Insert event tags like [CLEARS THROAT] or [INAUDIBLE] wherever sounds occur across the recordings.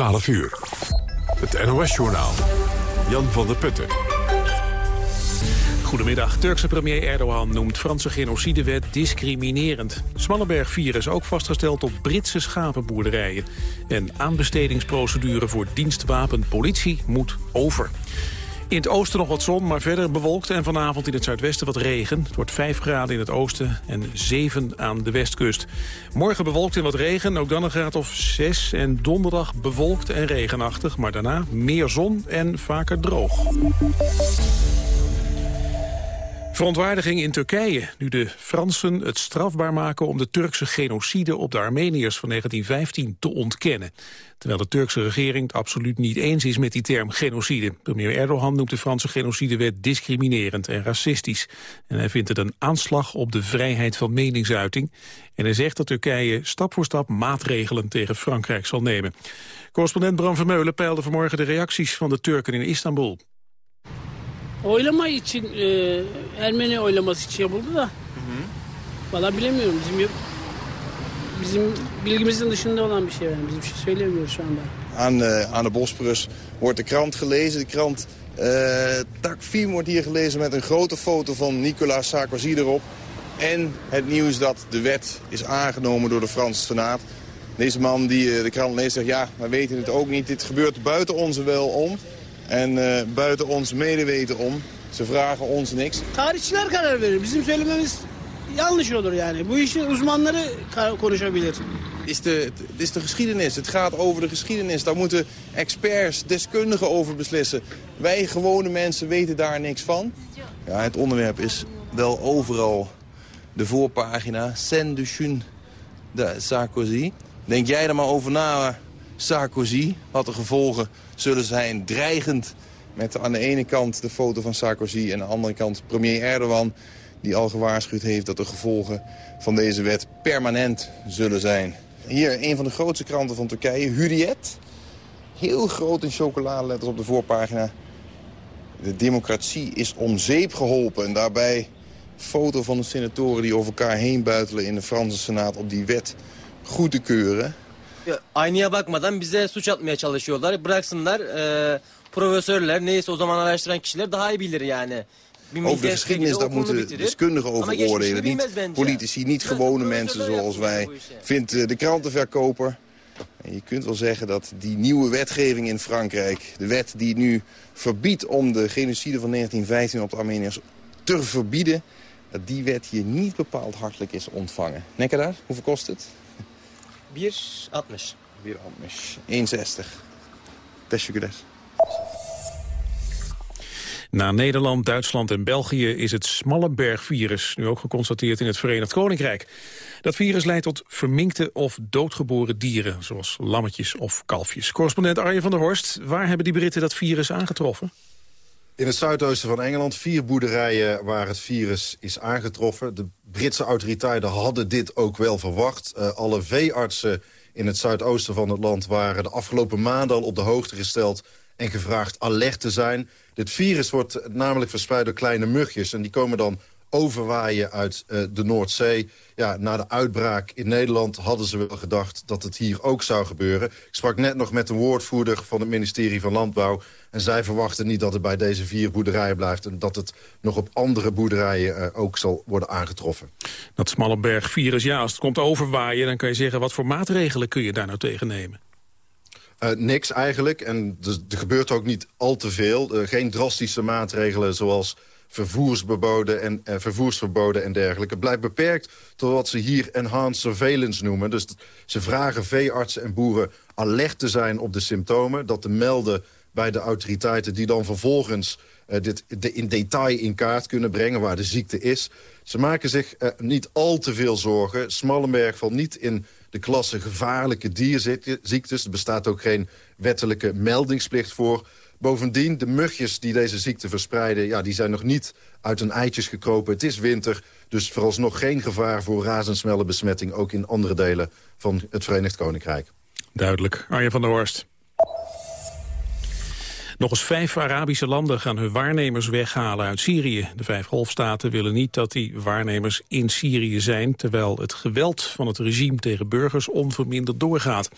12 uur. Het NOS-journaal. Jan van der Putten. Goedemiddag. Turkse premier Erdogan noemt Franse genocidewet discriminerend. Smallenberg-virus ook vastgesteld op Britse schapenboerderijen. En aanbestedingsprocedure voor dienstwapen politie moet over. In het oosten nog wat zon, maar verder bewolkt en vanavond in het zuidwesten wat regen. Het wordt 5 graden in het oosten en 7 aan de westkust. Morgen bewolkt en wat regen, ook dan een graad of 6. En donderdag bewolkt en regenachtig, maar daarna meer zon en vaker droog. Verontwaardiging in Turkije, nu de Fransen het strafbaar maken om de Turkse genocide op de Armeniërs van 1915 te ontkennen. Terwijl de Turkse regering het absoluut niet eens is met die term genocide. Premier Erdogan noemt de Franse genocidewet discriminerend en racistisch. En hij vindt het een aanslag op de vrijheid van meningsuiting. En hij zegt dat Turkije stap voor stap maatregelen tegen Frankrijk zal nemen. Correspondent Bram Vermeulen peilde vanmorgen de reacties van de Turken in Istanbul. Oylama için e, Ermeni oylaması için yapıldı da. Hı hı. Valla bilemiyorum. Bizim bizim bilgimizin dışında olan bir şey yani. Biz bir şey söylemiyoruz şu anda. Aan, aan de Bosporus wordt de krant gelezen. De krant uh, Takvim wordt hier gelezen met een grote foto van Nicolas Sarkozy erop. En het nieuws dat de wet is aangenomen door de Franse Senaat. Deze man die uh, de krant leest zegt, ja, wij weten het ook niet. Dit gebeurt buiten onze wel om. En uh, buiten ons medeweten om. Ze vragen ons niks. Tarihçiler karar verir. Bizim söylememiz yanlış olur yani. Bu işin uzmanları konuşabilir. Het is, de, het is de geschiedenis. Het gaat over de geschiedenis. Daar moeten experts, deskundigen over beslissen. Wij gewone mensen weten daar niks van. Ja, het onderwerp is wel overal de voorpagina. Saint Duchun de Sarkozy. Denk jij er maar over na, Sarkozy. Wat de gevolgen zullen zijn dreigend met aan de ene kant de foto van Sarkozy... en aan de andere kant premier Erdogan die al gewaarschuwd heeft dat de gevolgen van deze wet permanent zullen zijn. Hier een van de grootste kranten van Turkije, Hurriyet. Heel groot in chocoladeletters op de voorpagina. De democratie is om zeep geholpen. En daarbij foto van de senatoren die over elkaar heen buitelen in de Franse Senaat op die wet goed te keuren. Aynaya bakmadan bize suç atmaya çalışıyorlar. Bıraksınlar e, profesörler neyse o zaman araştıran kişiler daha iyi bilir yani. Over de geschiedenis, daar moeten deskundigen over oordelen. Niet politici, niet gewone mensen zoals wij. Vindt eh, de krantenverkoper. En je kunt wel zeggen dat die nieuwe wetgeving in Frankrijk... de wet die nu verbiedt om de genocide van 1915 op de Armeniërs te verbieden... dat die wet hier niet bepaald hartelijk is ontvangen. daar? hoeveel kost het? 1,60. 1,60. Teşekkürler. Na Nederland, Duitsland en België is het Smallenberg-virus nu ook geconstateerd in het Verenigd Koninkrijk. Dat virus leidt tot verminkte of doodgeboren dieren, zoals lammetjes of kalfjes. Correspondent Arjen van der Horst, waar hebben die Britten dat virus aangetroffen? In het zuidoosten van Engeland vier boerderijen waar het virus is aangetroffen. De Britse autoriteiten hadden dit ook wel verwacht. Uh, alle veeartsen in het zuidoosten van het land waren de afgelopen maanden al op de hoogte gesteld en gevraagd alert te zijn. Dit virus wordt namelijk verspreid door kleine mugjes en die komen dan overwaaien uit uh, de Noordzee. Ja, na de uitbraak in Nederland hadden ze wel gedacht dat het hier ook zou gebeuren. Ik sprak net nog met een woordvoerder van het ministerie van Landbouw. En zij verwachten niet dat het bij deze vier boerderijen blijft... en dat het nog op andere boerderijen uh, ook zal worden aangetroffen. Dat Smallenberg-virus, ja, als het komt overwaaien... dan kan je zeggen, wat voor maatregelen kun je daar nou tegen nemen? Uh, niks eigenlijk. En er gebeurt ook niet al te veel. Uh, geen drastische maatregelen zoals vervoersverboden en, uh, vervoersverboden en dergelijke. Blijft beperkt tot wat ze hier enhanced surveillance noemen. Dus ze vragen veeartsen en boeren alert te zijn op de symptomen. Dat te melden bij de autoriteiten die dan vervolgens uh, dit de in detail in kaart kunnen brengen waar de ziekte is. Ze maken zich uh, niet al te veel zorgen. Smallenberg valt niet in de klasse gevaarlijke dierziektes. Er bestaat ook geen wettelijke meldingsplicht voor. Bovendien, de mugjes die deze ziekte verspreiden... Ja, die zijn nog niet uit hun eitjes gekropen. Het is winter, dus vooralsnog geen gevaar voor razendsnelle besmetting... ook in andere delen van het Verenigd Koninkrijk. Duidelijk. Arjen van der Horst. Nog eens vijf Arabische landen gaan hun waarnemers weghalen uit Syrië. De vijf golfstaten willen niet dat die waarnemers in Syrië zijn... terwijl het geweld van het regime tegen burgers onverminderd doorgaat.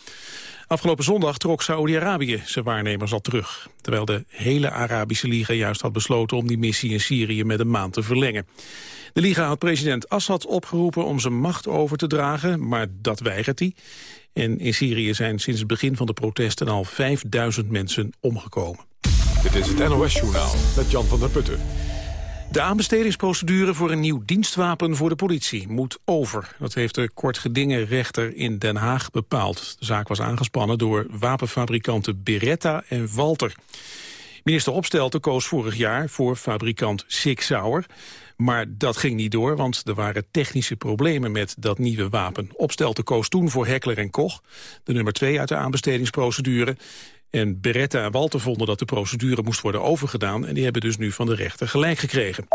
Afgelopen zondag trok Saoedi-Arabië zijn waarnemers al terug. Terwijl de hele Arabische Liga juist had besloten om die missie in Syrië met een maand te verlengen. De Liga had president Assad opgeroepen om zijn macht over te dragen, maar dat weigert hij. En in Syrië zijn sinds het begin van de protesten al 5000 mensen omgekomen. Dit is het NOS-journaal met Jan van der Putten. De aanbestedingsprocedure voor een nieuw dienstwapen voor de politie moet over. Dat heeft de kortgedingen rechter in Den Haag bepaald. De zaak was aangespannen door wapenfabrikanten Beretta en Walter. Minister Opstelten koos vorig jaar voor fabrikant Sig Sauer. Maar dat ging niet door, want er waren technische problemen met dat nieuwe wapen. Opstelten koos toen voor Heckler en Koch, de nummer twee uit de aanbestedingsprocedure. En Beretta en Walter vonden dat de procedure moest worden overgedaan... en die hebben dus nu van de rechter gelijk gekregen.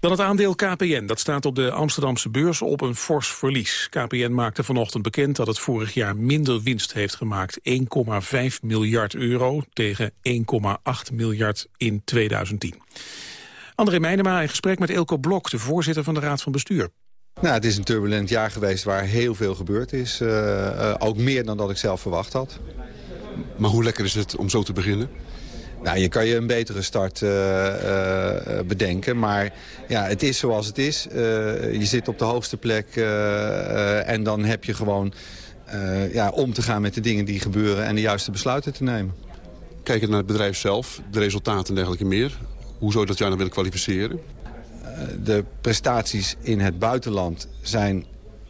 Dan het aandeel KPN. Dat staat op de Amsterdamse beurs op een fors verlies. KPN maakte vanochtend bekend dat het vorig jaar minder winst heeft gemaakt. 1,5 miljard euro tegen 1,8 miljard in 2010. André Meijnema in gesprek met Elko Blok, de voorzitter van de Raad van Bestuur. Nou, het is een turbulent jaar geweest waar heel veel gebeurd is. Uh, uh, ook meer dan dat ik zelf verwacht had. Maar hoe lekker is het om zo te beginnen? Nou, je kan je een betere start uh, bedenken. Maar ja, het is zoals het is. je zit op de hoogste plek en dan heb je gewoon ja, om te gaan met de dingen die gebeuren... en de juiste besluiten te nemen. Kijken naar het bedrijf zelf, de resultaten en dergelijke meer. Hoe zou je dat jaar dan willen kwalificeren? De prestaties in het buitenland zijn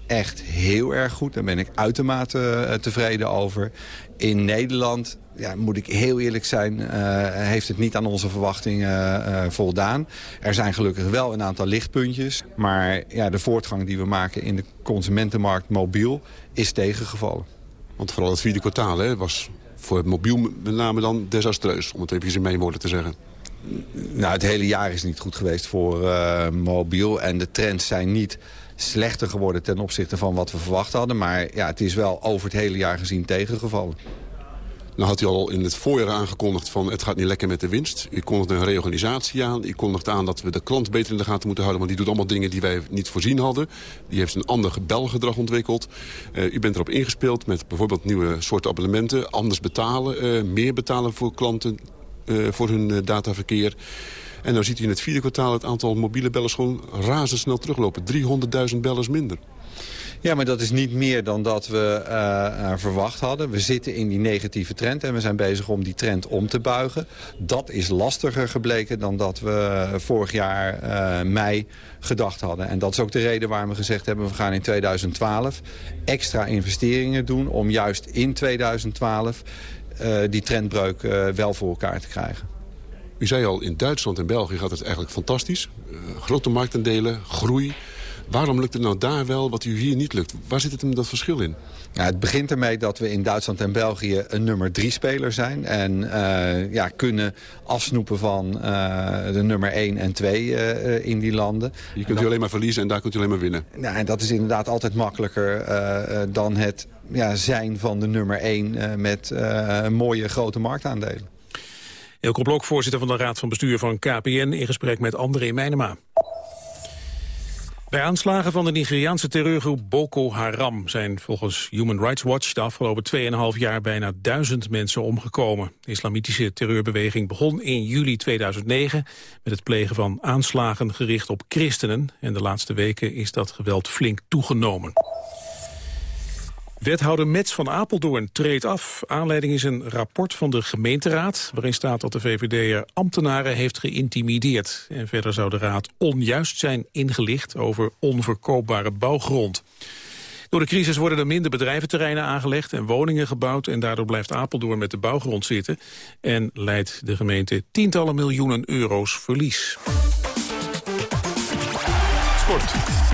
echt heel erg goed. Daar ben ik uitermate tevreden over. In Nederland, ja, moet ik heel eerlijk zijn, uh, heeft het niet aan onze verwachtingen voldaan. Er zijn gelukkig wel een aantal lichtpuntjes. Maar ja, de voortgang die we maken in de consumentenmarkt mobiel is tegengevallen. Want vooral het vierde kwartaal hè, was voor het mobiel met name dan desastreus. Om het even in mijn woorden te zeggen. Nou, het hele jaar is niet goed geweest voor uh, mobiel. En de trends zijn niet slechter geworden ten opzichte van wat we verwacht hadden. Maar ja, het is wel over het hele jaar gezien tegengevallen. Nou had u al in het voorjaar aangekondigd van het gaat niet lekker met de winst. U kondigde een reorganisatie aan. U kondigde aan dat we de klant beter in de gaten moeten houden. Want die doet allemaal dingen die wij niet voorzien hadden. Die heeft een ander belgedrag ontwikkeld. Uh, u bent erop ingespeeld met bijvoorbeeld nieuwe soorten abonnementen. Anders betalen, uh, meer betalen voor klanten voor hun dataverkeer. En nou ziet u in het vierde kwartaal het aantal mobiele bellers gewoon razendsnel teruglopen. 300.000 bellers minder. Ja, maar dat is niet meer dan dat we uh, verwacht hadden. We zitten in die negatieve trend en we zijn bezig om die trend om te buigen. Dat is lastiger gebleken dan dat we vorig jaar mei gedacht hadden. En dat is ook de reden waarom we gezegd hebben... we gaan in 2012 extra investeringen doen om juist in 2012 die trendbreuk wel voor elkaar te krijgen. U zei al, in Duitsland en België gaat het eigenlijk fantastisch. grote marktendelen, groei... Waarom lukt het nou daar wel wat u hier niet lukt? Waar zit het hem dat verschil in? Ja, het begint ermee dat we in Duitsland en België een nummer drie speler zijn. En uh, ja, kunnen afsnoepen van uh, de nummer 1 en 2 uh, in die landen. Je kunt dan, u alleen maar verliezen en daar kunt u alleen maar winnen. Ja, en dat is inderdaad altijd makkelijker dan het ja, zijn van de nummer 1 met mooie grote marktaandelen. Elko Blok, voorzitter van de Raad van Bestuur van KPN... in gesprek met André Meijnema. Bij aanslagen van de Nigeriaanse terreurgroep Boko Haram zijn volgens Human Rights Watch de afgelopen 2,5 jaar bijna duizend mensen omgekomen. De islamitische terreurbeweging begon in juli 2009 met het plegen van aanslagen gericht op christenen. En de laatste weken is dat geweld flink toegenomen. Wethouder Mets van Apeldoorn treedt af. Aanleiding is een rapport van de gemeenteraad... waarin staat dat de VVD'er ambtenaren heeft geïntimideerd. En verder zou de raad onjuist zijn ingelicht over onverkoopbare bouwgrond. Door de crisis worden er minder bedrijventerreinen aangelegd en woningen gebouwd... en daardoor blijft Apeldoorn met de bouwgrond zitten... en leidt de gemeente tientallen miljoenen euro's verlies. Sport.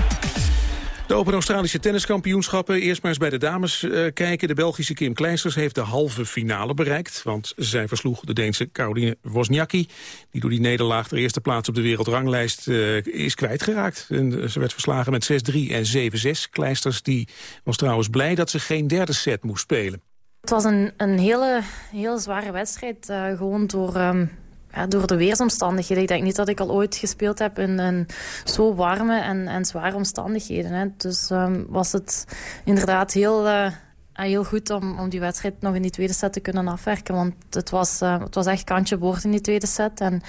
De Open Australische tenniskampioenschappen. Eerst maar eens bij de dames uh, kijken. De Belgische Kim Kleisters heeft de halve finale bereikt. Want zij versloeg de Deense Caroline Wozniacki. Die door die nederlaag de eerste plaats op de wereldranglijst uh, is kwijtgeraakt. En ze werd verslagen met 6-3 en 7-6. Kleisters die was trouwens blij dat ze geen derde set moest spelen. Het was een, een hele, hele zware wedstrijd. Gewoon door... Um door de weersomstandigheden. Ik denk niet dat ik al ooit gespeeld heb in, in zo warme en, en zware omstandigheden. Hè. Dus um, was het inderdaad heel, uh, heel goed om, om die wedstrijd nog in die tweede set te kunnen afwerken. Want het was, uh, het was echt kantje boord in die tweede set. En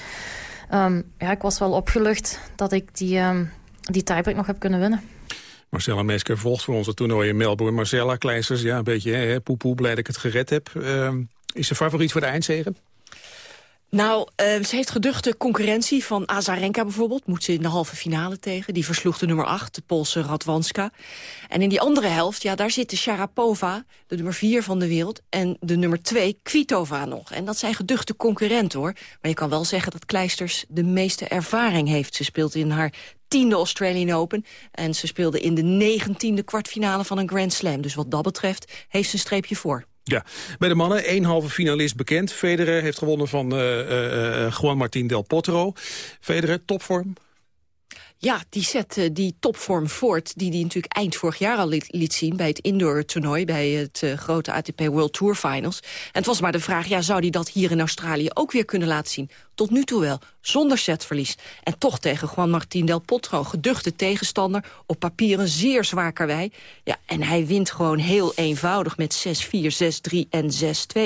um, ja, ik was wel opgelucht dat ik die, um, die tiebreak nog heb kunnen winnen. Marcella Mesker volgt voor onze toernooi in Melbourne. Marcella Kleisters, ja, een beetje poepoe, blij dat ik het gered heb. Is ze favoriet voor de eindzegen? Nou, uh, ze heeft geduchte concurrentie van Azarenka bijvoorbeeld. Moet ze in de halve finale tegen. Die versloeg de nummer 8, de Poolse Radwanska. En in die andere helft, ja, daar zitten Sharapova, de nummer 4 van de wereld... en de nummer 2, Kvitova nog. En dat zijn geduchte concurrenten, hoor. Maar je kan wel zeggen dat Kleisters de meeste ervaring heeft. Ze speelt in haar tiende Australian Open. En ze speelde in de negentiende kwartfinale van een Grand Slam. Dus wat dat betreft heeft ze een streepje voor. Ja, bij de mannen één halve finalist bekend. Federer heeft gewonnen van uh, uh, Juan Martín del Potro. Federer, topvorm? Ja, die zet uh, die topvorm voort die hij natuurlijk eind vorig jaar al liet, zien... bij het indoor-toernooi, bij het uh, grote ATP World Tour Finals. En het was maar de vraag, ja, zou hij dat hier in Australië ook weer kunnen laten zien? Tot nu toe wel, zonder setverlies. En toch tegen Juan Martín del Potro, geduchte tegenstander... op papier een zeer zwaar karwei. Ja, en hij wint gewoon heel eenvoudig met 6-4, 6-3 en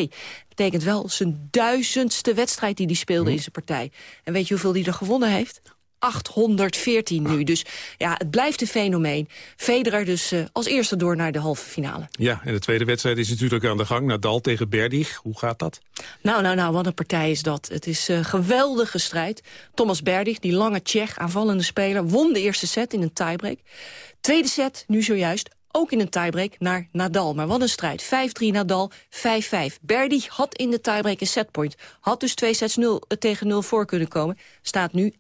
6-2 betekent wel zijn duizendste wedstrijd die hij speelde hm. in zijn partij. En weet je hoeveel hij er gewonnen heeft? 814 nu. Dus ja, het blijft een fenomeen. Federer dus uh, als eerste door naar de halve finale. Ja, en de tweede wedstrijd is natuurlijk aan de gang. Nadal tegen Berdig. Hoe gaat dat? Nou, nou, nou, wat een partij is dat. Het is een uh, geweldige strijd. Thomas Berdig, die lange Tsjech, aanvallende speler... won de eerste set in een tiebreak. Tweede set, nu zojuist, ook in een tiebreak naar Nadal. Maar wat een strijd. 5-3 Nadal, 5-5. Berdy had in de tiebreak een setpoint. Had dus twee sets 0 eh, tegen 0 voor kunnen komen. Staat nu 1-1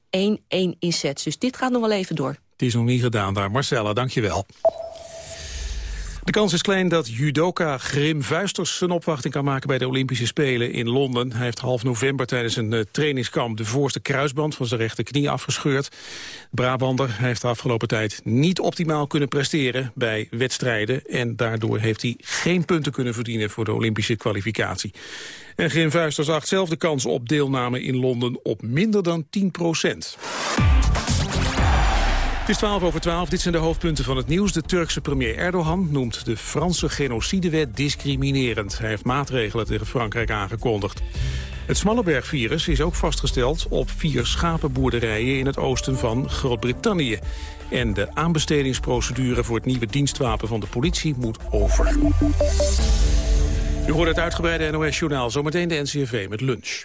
in sets. Dus dit gaat nog wel even door. Het is nog niet gedaan daar. Marcella, dankjewel. De kans is klein dat judoka Grim Vuisters zijn opwachting kan maken bij de Olympische Spelen in Londen. Hij heeft half november tijdens een uh, trainingskamp de voorste kruisband van zijn rechterknie afgescheurd. Brabander heeft de afgelopen tijd niet optimaal kunnen presteren bij wedstrijden en daardoor heeft hij geen punten kunnen verdienen voor de Olympische kwalificatie. En Grim Vuisters acht zelf de kans op deelname in Londen op minder dan 10 procent. Is 12 over 12, dit zijn de hoofdpunten van het nieuws. De Turkse premier Erdogan noemt de Franse genocidewet discriminerend. Hij heeft maatregelen tegen Frankrijk aangekondigd. Het Smallenberg-virus is ook vastgesteld op vier schapenboerderijen in het oosten van Groot-Brittannië. En de aanbestedingsprocedure voor het nieuwe dienstwapen van de politie moet over. U hoort het uitgebreide NOS-journaal, zometeen de NCRV met lunch.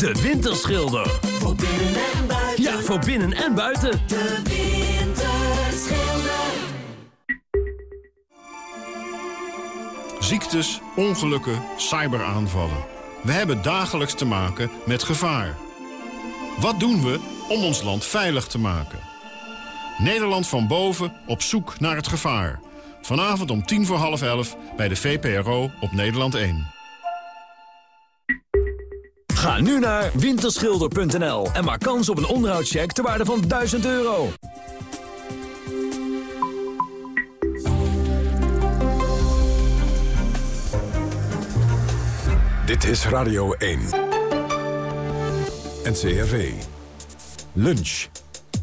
De Winterschilder. Voor binnen en buiten. Ja, voor binnen en buiten. De Winterschilder. Ziektes, ongelukken, cyberaanvallen. We hebben dagelijks te maken met gevaar. Wat doen we om ons land veilig te maken? Nederland van boven op zoek naar het gevaar. Vanavond om tien voor half elf bij de VPRO op Nederland 1. Ga nu naar winterschilder.nl en maak kans op een onderhoudscheck ter waarde van 1000 euro. Dit is Radio 1. NCRV. Lunch.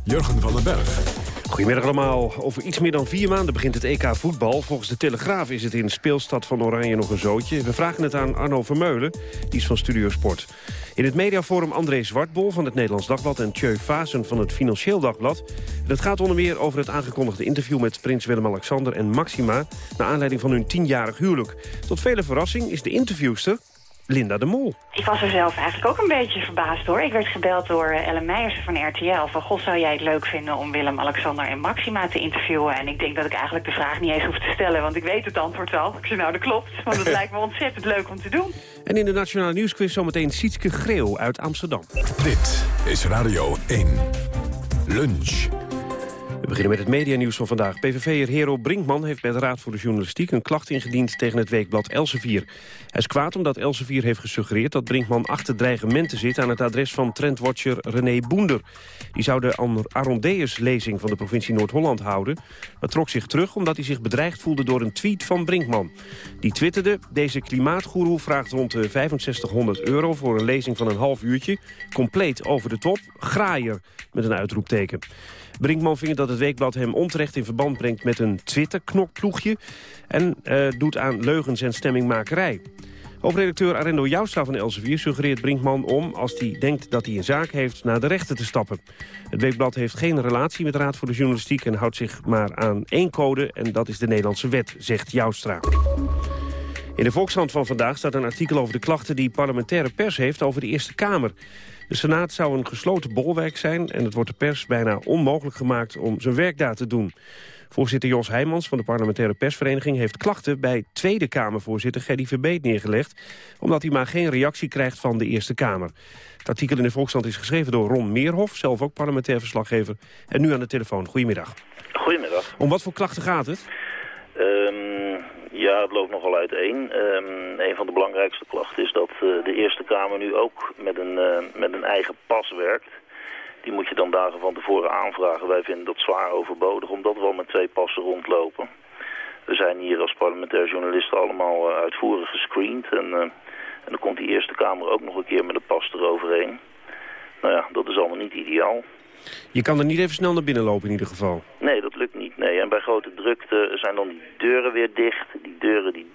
Jurgen van den Berg. Goedemiddag allemaal. Over iets meer dan vier maanden begint het EK voetbal. Volgens de Telegraaf is het in speelstad van Oranje nog een zootje. We vragen het aan Arno Vermeulen, die is van Studio Sport. In het mediaforum André Zwartbol van het Nederlands Dagblad... en Tjeu Vazen van het Financieel Dagblad. Het gaat onder meer over het aangekondigde interview... met prins Willem-Alexander en Maxima... naar aanleiding van hun tienjarig huwelijk. Tot vele verrassing is de interviewster Linda de Mol. Ik was er zelf eigenlijk ook een beetje verbaasd hoor. Ik werd gebeld door eh, Ellen Meijers van RTL. Van, god, zou jij het leuk vinden om Willem, Alexander en Maxima te interviewen? En ik denk dat ik eigenlijk de vraag niet eens hoef te stellen, want ik weet het antwoord al. Ik zei, nou, dat klopt, want het [LAUGHS] lijkt me ontzettend leuk om te doen. En in de Nationale Nieuwsquiz zometeen Sietske Greeuw uit Amsterdam. Dit is Radio 1. Lunch. We beginnen met het medianieuws van vandaag. PVV'er Hero Brinkman heeft bij de Raad voor de Journalistiek... een klacht ingediend tegen het weekblad Elsevier. Hij is kwaad omdat Elsevier heeft gesuggereerd... dat Brinkman achter dreigementen zit aan het adres van trendwatcher René Boender. Die zou de Arondeus-lezing van de provincie Noord-Holland houden... maar trok zich terug omdat hij zich bedreigd voelde door een tweet van Brinkman. Die twitterde, deze klimaatgoeroe vraagt rond de 6500 euro... voor een lezing van een half uurtje, compleet over de top, graaier, met een uitroepteken. Brinkman vindt dat het Weekblad hem onterecht in verband brengt met een Twitter-knokploegje... en uh, doet aan leugens en stemmingmakerij. Hoofdredacteur Arendo Joustra van Elsevier suggereert Brinkman om... als hij denkt dat hij een zaak heeft, naar de rechter te stappen. Het Weekblad heeft geen relatie met de Raad voor de Journalistiek... en houdt zich maar aan één code, en dat is de Nederlandse wet, zegt Joustra. In de Volkskrant van vandaag staat een artikel over de klachten... die parlementaire pers heeft over de Eerste Kamer. De Senaat zou een gesloten bolwerk zijn... en het wordt de pers bijna onmogelijk gemaakt om zijn werk daar te doen. Voorzitter Jos Heijmans van de parlementaire persvereniging... heeft klachten bij Tweede Kamervoorzitter Gerdy Verbeet neergelegd... omdat hij maar geen reactie krijgt van de Eerste Kamer. Het artikel in de Volkskrant is geschreven door Ron Meerhof... zelf ook parlementair verslaggever. En nu aan de telefoon. Goedemiddag. Goedemiddag. Om wat voor klachten gaat het? Um, ja, het loopt nogal uiteen. Um, een van de belangrijkste klachten is dat uh, de Eerste Kamer nu ook met een, uh, met een eigen pas werkt. Die moet je dan dagen van tevoren aanvragen. Wij vinden dat zwaar overbodig, omdat we al met twee passen rondlopen. We zijn hier als parlementair journalisten allemaal uh, uitvoerig gescreend. En, en dan komt die Eerste Kamer ook nog een keer met een pas eroverheen. Nou ja, dat is allemaal niet ideaal. Je kan er niet even snel naar binnen lopen in ieder geval. Nee, dat lukt niet. Nee. En bij grote drukte zijn dan die deuren weer dicht. Die deuren die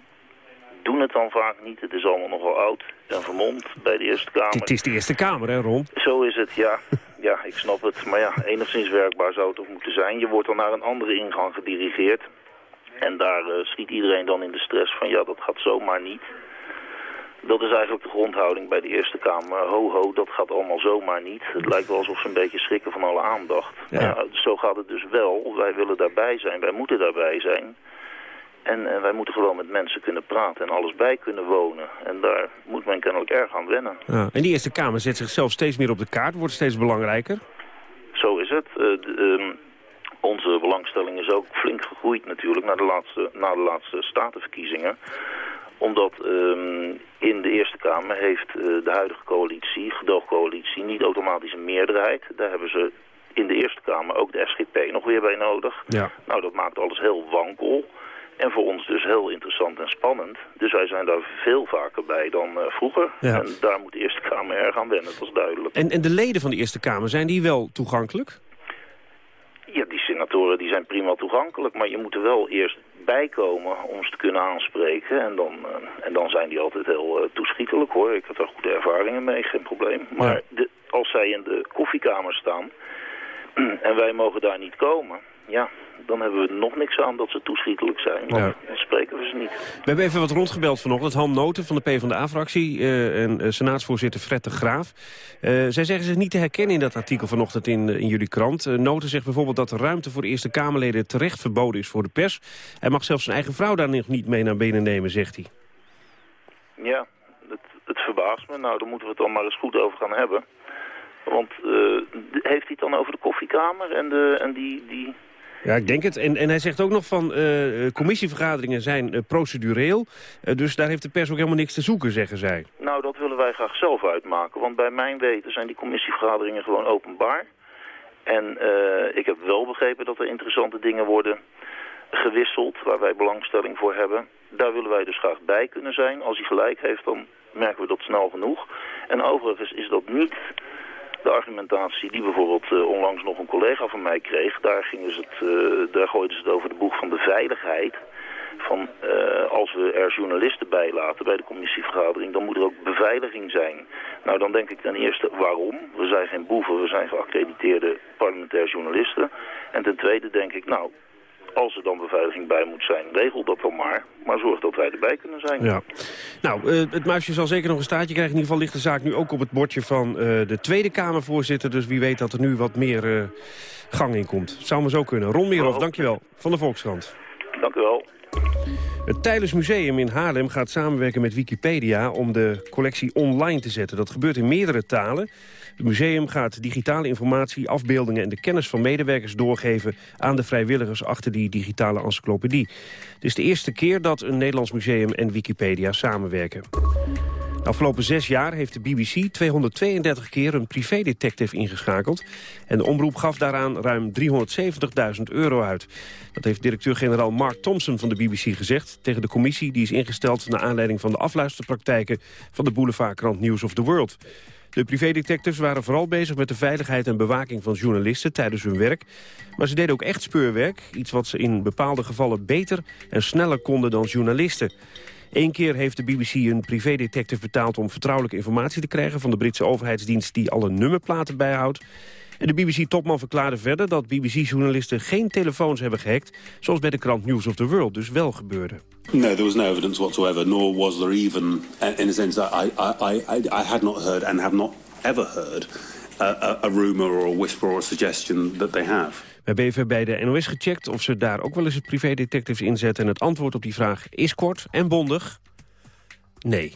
doen het dan vaak niet. Het is allemaal nogal oud en vermomd bij de Eerste Kamer. Het is de Eerste Kamer, hè Ron? Zo is het, ja. [LAUGHS] Ja, ik snap het. Maar ja, enigszins werkbaar zou het toch moeten zijn. Je wordt dan naar een andere ingang gedirigeerd. En daar uh, schiet iedereen dan in de stress van ja, dat gaat zomaar niet. Dat is eigenlijk de grondhouding bij de Eerste Kamer. Ho, ho, dat gaat allemaal zomaar niet. Het lijkt wel alsof ze een beetje schrikken van alle aandacht. Ja. ja zo gaat het dus wel. Wij willen daarbij zijn. Wij moeten daarbij zijn. En wij moeten gewoon met mensen kunnen praten en alles bij kunnen wonen. En daar moet men kennelijk erg aan wennen. Ja. En die Eerste Kamer zet zichzelf steeds meer op de kaart. Wordt steeds belangrijker. Zo is het. Uh, de, um, onze belangstelling is ook flink gegroeid natuurlijk na de laatste, na de laatste statenverkiezingen omdat um, in de Eerste Kamer heeft uh, de huidige coalitie, gedoogcoalitie, niet automatisch een meerderheid. Daar hebben ze in de Eerste Kamer ook de SGP nog weer bij nodig. Ja. Nou, dat maakt alles heel wankel. En voor ons dus heel interessant en spannend. Dus wij zijn daar veel vaker bij dan uh, vroeger. Ja. En daar moet de Eerste Kamer erg aan wennen, dat is duidelijk. En, en de leden van de Eerste Kamer, zijn die wel toegankelijk? Ja, die senatoren die zijn prima toegankelijk. Maar je moet er wel eerst bijkomen om ze te kunnen aanspreken. En dan, uh, en dan zijn die altijd heel uh, toeschietelijk hoor. Ik heb daar goede ervaringen mee, geen probleem. Maar Ja. de, als zij in de koffiekamer staan [CLEARS THROAT] en wij mogen daar niet komen... ja, dan hebben we nog niks aan dat ze toeschietelijk zijn. Want Ja. dan spreken we ze niet. We hebben even wat rondgebeld vanochtend. Han Noten van de PvdA-fractie uh, en uh, senaatsvoorzitter Fred de Graaf. Uh, zij zeggen zich niet te herkennen in dat artikel vanochtend in, in jullie krant. Noten zegt bijvoorbeeld dat de ruimte voor de Eerste Kamerleden terecht verboden is voor de pers. Hij mag zelfs zijn eigen vrouw daar nog niet mee naar binnen nemen, zegt hij. Ja, het, het verbaast me. Nou, daar moeten we het dan maar eens goed over gaan hebben. Want heeft hij het dan over de koffiekamer en, de, en die... die... Ja, ik denk het. En, en hij zegt ook nog van uh, commissievergaderingen zijn uh, procedureel. Uh, dus daar heeft de pers ook helemaal niks te zoeken, zeggen zij. Nou, dat willen wij graag zelf uitmaken. Want bij mijn weten zijn die commissievergaderingen gewoon openbaar. En ik heb wel begrepen dat er interessante dingen worden gewisseld... waar wij belangstelling voor hebben. Daar willen wij dus graag bij kunnen zijn. Als hij gelijk heeft, dan merken we dat snel genoeg. En overigens is dat niet De argumentatie die bijvoorbeeld eh, onlangs nog een collega van mij kreeg, daar, gingen ze het, eh, daar gooiden ze het over de boeg van de veiligheid. Van eh, als we er journalisten bij laten bij de commissievergadering, dan moet er ook beveiliging zijn. Nou, dan denk ik ten eerste waarom. We zijn geen boeven, we zijn geaccrediteerde parlementair journalisten. En ten tweede denk ik, nou, als er dan beveiliging bij moet zijn, regel dat dan maar. Maar zorg dat wij erbij kunnen zijn. Ja. Nou, eh, het muisje zal zeker nog een staartje krijgen. In ieder geval ligt de zaak nu ook op het bordje van eh, de Tweede Kamervoorzitter. Dus wie weet dat er nu wat meer eh, gang in komt. Zou maar zo kunnen. Ron Meerhoff, dankjewel. Van de Volkskrant. Dank u wel. Het Tijdens Museum in Haarlem gaat samenwerken met Wikipedia... om de collectie online te zetten. Dat gebeurt in meerdere talen. Het museum gaat digitale informatie, afbeeldingen... en de kennis van medewerkers doorgeven... aan de vrijwilligers achter die digitale encyclopedie. Het is de eerste keer dat een Nederlands museum en Wikipedia samenwerken. De afgelopen zes jaar heeft de BBC 232 keer een privédetective ingeschakeld. En de omroep gaf daaraan ruim 370.000 euro uit. Dat heeft directeur-generaal Mark Thompson van de BBC gezegd... tegen de commissie die is ingesteld naar aanleiding van de afluisterpraktijken... van de boulevardkrant News of the World. De privédetectives waren vooral bezig met de veiligheid en bewaking van journalisten tijdens hun werk. Maar ze deden ook echt speurwerk, iets wat ze in bepaalde gevallen beter en sneller konden dan journalisten. Eén keer heeft de BBC een privédetective betaald om vertrouwelijke informatie te krijgen van de Britse overheidsdienst die alle nummerplaten bijhoudt. En de BBC-topman verklaarde verder dat BBC-journalisten geen telefoons hebben gehackt, zoals bij de krant News of the World dus wel gebeurde. No, there was no evidence whatsoever, nor was there even, uh, in a sense, I, I, I, I had not heard and have not ever heard uh, a, a rumor or a whisper or a suggestion that they have. We hebben even bij de NOS gecheckt of ze daar ook wel eens privédetectives inzetten. En het antwoord op die vraag is kort en bondig. Nee.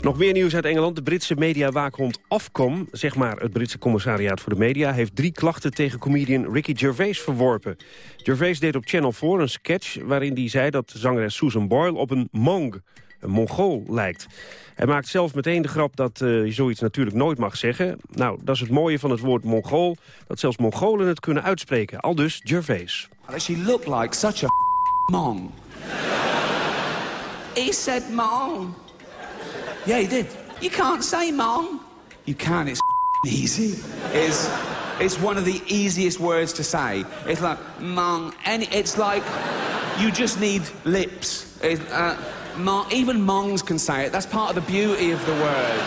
Nog meer nieuws uit Engeland. De Britse mediawaakhond Ofcom, zeg maar het Britse commissariaat voor de media... heeft drie klachten tegen comedian Ricky Gervais verworpen. Gervais deed op Channel 4 een sketch waarin hij zei dat zangeres Susan Boyle op een Mong, een Mongool, lijkt. Hij maakt zelf meteen de grap dat eh, je zoiets natuurlijk nooit mag zeggen. Nou, dat is het mooie van het woord Mongool, dat zelfs Mongolen het kunnen uitspreken. Al dus Gervais. She looked like such a [LAUGHS] mong. He said mong. Yeah, he did. You can't say mong. You can, it's [LAUGHS] easy. It's, it's one of the easiest words to say. It's like mong, and it's like you just need lips. It, uh, mong, even mongs can say it. That's part of the beauty of the word.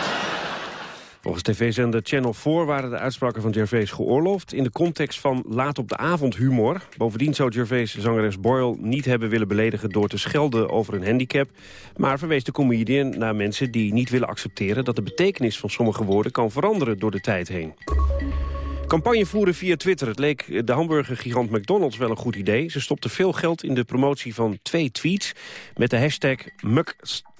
Volgens tv-zender Channel 4 waren de uitspraken van Gervais geoorloofd... in de context van laat op de avond humor. Bovendien zou Gervais zangeres Boyle niet hebben willen beledigen... door te schelden over een handicap. Maar verwees de comedian naar mensen die niet willen accepteren... dat de betekenis van sommige woorden kan veranderen door de tijd heen. Campagne voeren via Twitter. Het leek de hamburgergigant McDonald's wel een goed idee. Ze stopte veel geld in de promotie van twee tweets... met de hashtag Mc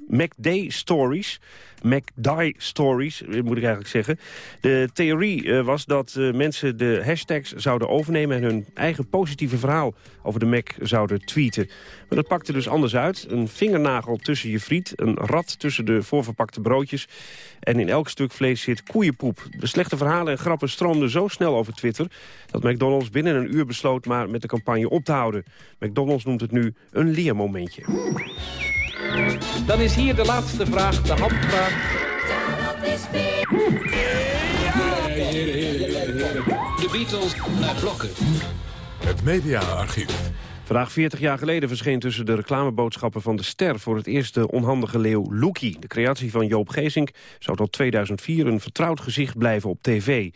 McDay Stories. McDie Stories, moet ik eigenlijk zeggen. De theorie uh, was dat uh, mensen de hashtags zouden overnemen... en hun eigen positieve verhaal over de Mac zouden tweeten. Maar dat pakte dus anders uit. Een vingernagel tussen je friet, een rat tussen de voorverpakte broodjes... en in elk stuk vlees zit koeienpoep. De slechte verhalen en grappen stroomden zo snel over Twitter... dat McDonald's binnen een uur besloot maar met de campagne op te houden. McDonald's noemt het nu een leermomentje. Dan is hier de laatste vraag, de handvraag. De Beatles naar blokken. Het mediaarchief. Vandaag 40 jaar geleden verscheen tussen de reclameboodschappen van de Ster... voor het eerst de onhandige leeuw Loekie. De creatie van Joop Gezink zou tot 2004 een vertrouwd gezicht blijven op tv.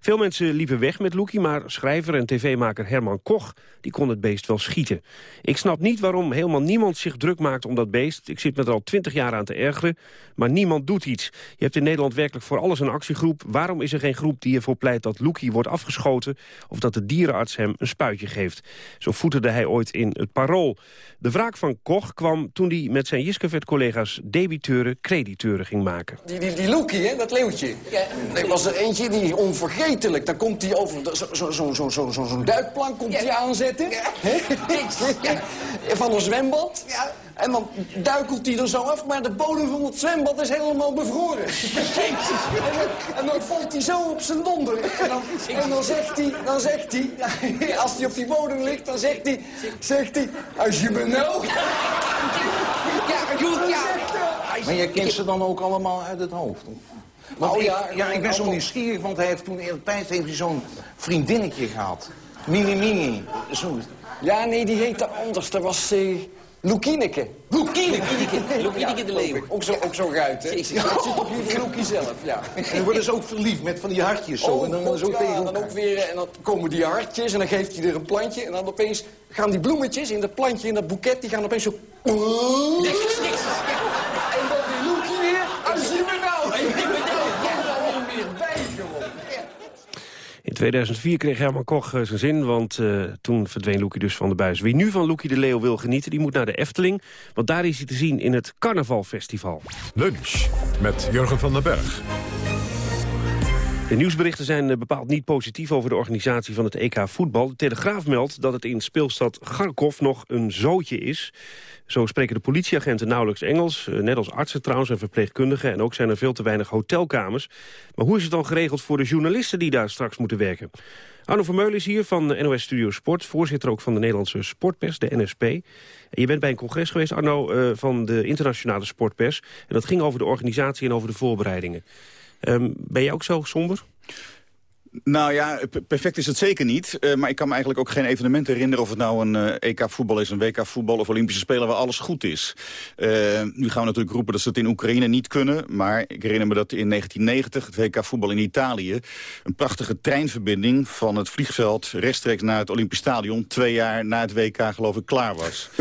Veel mensen liepen weg met Loekie, maar schrijver en tv-maker Herman Koch die kon het beest wel schieten. Ik snap niet waarom helemaal niemand zich druk maakt om dat beest. Ik zit me er al twintig jaar aan te ergeren, maar niemand doet iets. Je hebt in Nederland werkelijk voor alles een actiegroep. Waarom is er geen groep die ervoor pleit dat Loekie wordt afgeschoten... of dat de dierenarts hem een spuitje geeft? Zo voeterde hij ooit in het parool. De wraak van Koch kwam toen hij met zijn Jiskevet-collega's... debiteuren, crediteuren ging maken. Die, die, die Loekie, hè, dat leeuwtje. Ja. Er was er eentje die onvergetelijk. Dan komt hij over zo'n zo, zo, zo, zo, zo, zo duikplank komt hij aanzetten. Ja. [LAUGHS] Van een zwembad. Ja. En dan duikelt hij er zo af, maar de bodem van het zwembad is helemaal bevroren. en, dan valt hij zo op zijn donder. En dan, en dan zegt hij, dan zegt hij, [LAUGHS] als hij op die bodem ligt, dan zegt hij, zegt hij, als je me nou... Ja, ja. Maar je kent ze dan ook allemaal uit het hoofd? Want Oh ik, ja, ja, ik ben zo oh, oh. nieuwsgierig, want hij heeft toen in de tijd heeft hij zo'n vriendinnetje gehad. Mini Mini. Zo. Ja, nee, die heette anders. Dat was eh Loekieneke. Loekieneke. Loekieneke de Leeuw. Ook zo, ook zo ruit, hè? Jezus. Ja, dat zit op je Loekie zelf, ja. En dan worden ze ook verliefd met van die hartjes zo. en dan, zo ja, tegen dan ook weer, en dan komen die hartjes en dan geeft hij er een plantje. En dan opeens gaan die bloemetjes in dat plantje, in dat boeket, die gaan opeens zo... Niks, niks. En dan die Loekie weer, als je me nou. Ik ben er gewoon weer bij gewoon. In 2004 kreeg Herman Koch eh, zijn zin, want eh, toen verdween Loekie dus van de buis. Wie nu van Loekie de Leeuw wil genieten, die moet naar de Efteling. Want daar is hij te zien in het Carnavalfestival. Lunch met Jurgen van den Berg. De nieuwsberichten zijn eh, bepaald niet positief over de organisatie van het EK voetbal. De Telegraaf meldt dat het in speelstad Kharkov nog een zootje is. Zo spreken de politieagenten nauwelijks Engels, eh, net als artsen trouwens en verpleegkundigen. En ook zijn er veel te weinig hotelkamers. Maar hoe is het dan geregeld voor de journalisten die daar straks moeten werken? Arno Vermeulen is hier van NOS Studio Sport, voorzitter ook van de Nederlandse Sportpers, de NSP. Je bent bij een congres geweest, Arno, eh, van de internationale sportpers. En dat ging over de organisatie en over de voorbereidingen. Ehm, ben jij ook zo somber? Nou ja, perfect is het zeker niet. Eh, maar ik kan me eigenlijk ook geen evenement herinneren... of het nou een eh, EK-voetbal is, een WK-voetbal of Olympische Spelen... waar alles goed is. Eh, nu gaan we natuurlijk roepen dat ze het in Oekraïne niet kunnen. Maar ik herinner me dat in 1990 het WK-voetbal in Italië... een prachtige treinverbinding van het vliegveld... rechtstreeks naar het Olympisch Stadion... twee jaar na het WK geloof ik klaar was. [LAUGHS]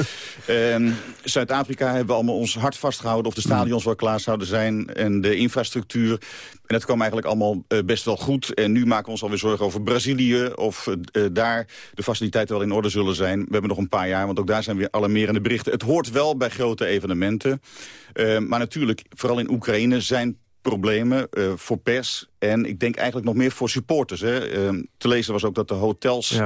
Ehm, Zuid-Afrika hebben we allemaal ons hart vastgehouden... of de stadions wel klaar zouden zijn en de infrastructuur... En dat kwam eigenlijk allemaal best wel goed. En nu maken we ons alweer zorgen over Brazilië... of eh, eh, daar de faciliteiten wel in orde zullen zijn. We hebben nog een paar jaar, want ook daar zijn weer alarmerende berichten. Het hoort wel bij grote evenementen. Eh, maar natuurlijk, vooral in Oekraïne zijn problemen voor pers... en ik denk eigenlijk nog meer voor supporters. Hè. Eh, te lezen was ook dat de hotels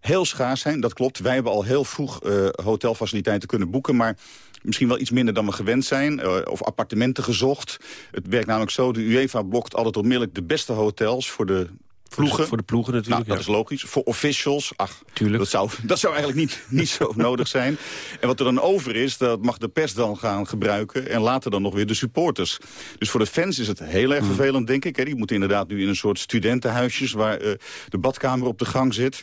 heel schaars zijn. Dat klopt. Wij hebben al heel vroeg hotelfaciliteiten kunnen boeken... maar misschien wel iets minder dan we gewend zijn. of appartementen gezocht. Het werkt namelijk zo, de UEFA blokt altijd onmiddellijk de beste hotels voor de ploegen. Voor de ploegen natuurlijk, Nou, dat ja. is logisch. Voor officials, ach, Dat, zou, dat zou eigenlijk niet, niet zo [LAUGHS] nodig zijn. En wat er dan over is, dat mag de pers dan gaan gebruiken... en later dan nog weer de supporters. Dus voor de fans is het heel erg Hmm. vervelend, denk ik. Hè. Die moeten inderdaad nu in een soort studentenhuisjes... waar eh, de badkamer op de gang zit.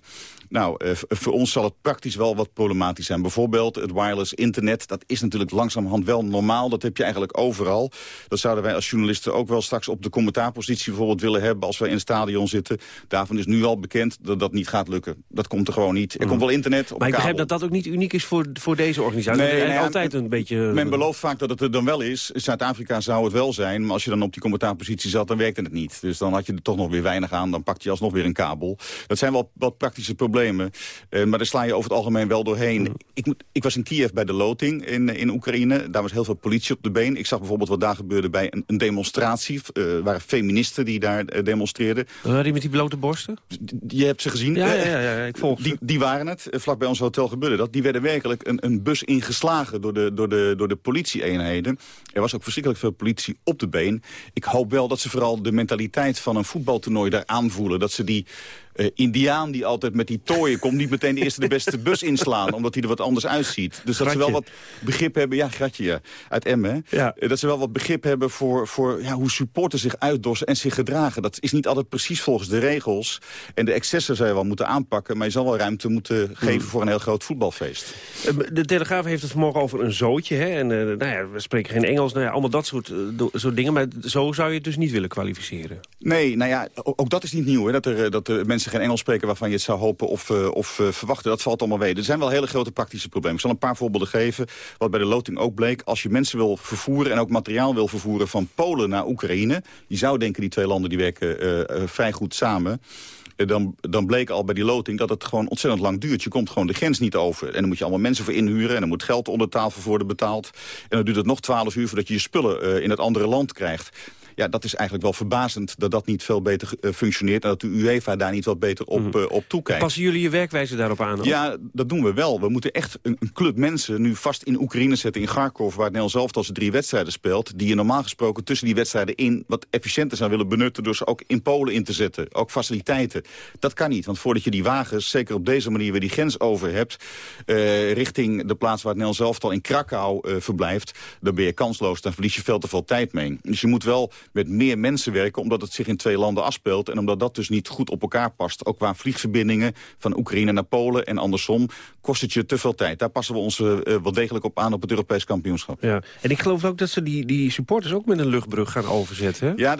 Nou, eh, voor ons zal het praktisch wel wat problematisch zijn. Bijvoorbeeld het wireless internet, dat is natuurlijk langzamerhand wel normaal. Dat heb je eigenlijk overal. Dat zouden wij als journalisten ook wel straks op de commentaarpositie bijvoorbeeld willen hebben... als wij in het stadion zitten. Daarvan is nu al bekend dat dat niet gaat lukken. Dat komt er gewoon niet. Er komt wel internet op Maar ik begrijp kabel. dat dat ook niet uniek is voor, voor deze organisatie. Nee, Nee, altijd een beetje... Men belooft vaak dat het er dan wel is. In Zuid-Afrika zou het wel zijn. Maar als je dan op die commentaarpositie zat, dan werkte het niet. Dus dan had je er toch nog weer weinig aan. Dan pakt je alsnog weer een kabel. Dat zijn wel wat praktische problemen. Eh, maar daar sla je over het algemeen wel doorheen. Ik, moet- ik was in Kiev bij de loting in, in Oekraïne. Daar was heel veel politie op de been. Ik zag bijvoorbeeld wat daar gebeurde bij een, een demonstratie. Eh, Er waren feministen die daar eh, demonstreerden. Waren die met die blote borsten? Je hebt ze gezien. Ja, Eh, ja, ja, ja, ik volg die, die waren het. Eh, Vlak bij ons hotel gebeurde dat. Die werden werkelijk een, een bus ingeslagen door de, door, de, door de politieeenheden. Er was ook verschrikkelijk veel politie op de been. Ik hoop wel dat ze vooral de mentaliteit van een voetbaltoernooi daar aanvoelen. Dat ze die eh, indiaan die altijd met die tooien komt... niet meteen de eerste de beste bus inslaan, omdat hij er wat anders uitziet. Dus dat ze wel wat begrip hebben... Ja, Gratje, ja, uit Emmen. hè. Eh, Dat ze wel wat begrip hebben voor, voor ja, hoe supporters zich uitdossen en zich gedragen. Dat is niet altijd precies volgens de regels. En de excessen zou je wel moeten aanpakken... maar je zal wel ruimte moeten geven voor een heel groot voetbalfeest. Eh, De Telegraaf heeft het vanmorgen over een zootje. Hè? En nou ja, we spreken geen Engels. Nou ja, allemaal dat soort, soort dingen. Maar zo zou je het dus niet willen kwalificeren. Nee, nou ja, ook dat is niet nieuw. Hè, dat, er, dat er mensen geen Engels spreken waarvan je het zou hopen of, eh, of eh, verwachten. Dat valt allemaal mee. Er zijn wel hele grote praktische problemen. Ik zal een paar voorbeelden geven. Wat bij de loting ook bleek. Als je mensen wil vervoeren en ook materiaal wil vervoeren van Polen naar Oekraïne. Je zou denken die twee landen die werken eh, vrij goed samen. Dan, dan bleek al bij die loting dat het gewoon ontzettend lang duurt. Je komt gewoon de grens niet over. En dan moet je allemaal mensen voor inhuren. En dan moet geld onder tafel worden betaald. En dan duurt het nog twaalf uur voordat je je spullen in het andere land krijgt. Ja, dat is eigenlijk wel verbazend dat dat niet veel beter eh, functioneert... en dat de UEFA daar niet wat beter op, eh, op toekijkt. Passen jullie je werkwijze daarop aan? Ja, dat doen we wel. We moeten echt een, een club mensen nu vast in Oekraïne zetten, in Kharkov... waar het Nederlands zelf als drie wedstrijden speelt... die je normaal gesproken tussen die wedstrijden in wat efficiënter zou willen benutten... door ze ook in Polen in te zetten, ook faciliteiten. Dat kan niet, want voordat je die wagens, zeker op deze manier... weer die grens over hebt, eh, richting de plaats waar het Nederlands zelf al in Krakau verblijft... dan ben je kansloos, dan verlies je veel te veel tijd mee. Dus je moet wel met meer mensen werken... omdat het zich in twee landen afspeelt en omdat dat dus niet goed op elkaar past. Ook qua vliegverbindingen van Oekraïne naar Polen en andersom... kost het je te veel tijd. Daar passen we ons uh, wel degelijk op aan op het Europees kampioenschap. Ja. En ik geloof ook dat ze die, die supporters ook met een luchtbrug gaan overzetten. Hè? Ja,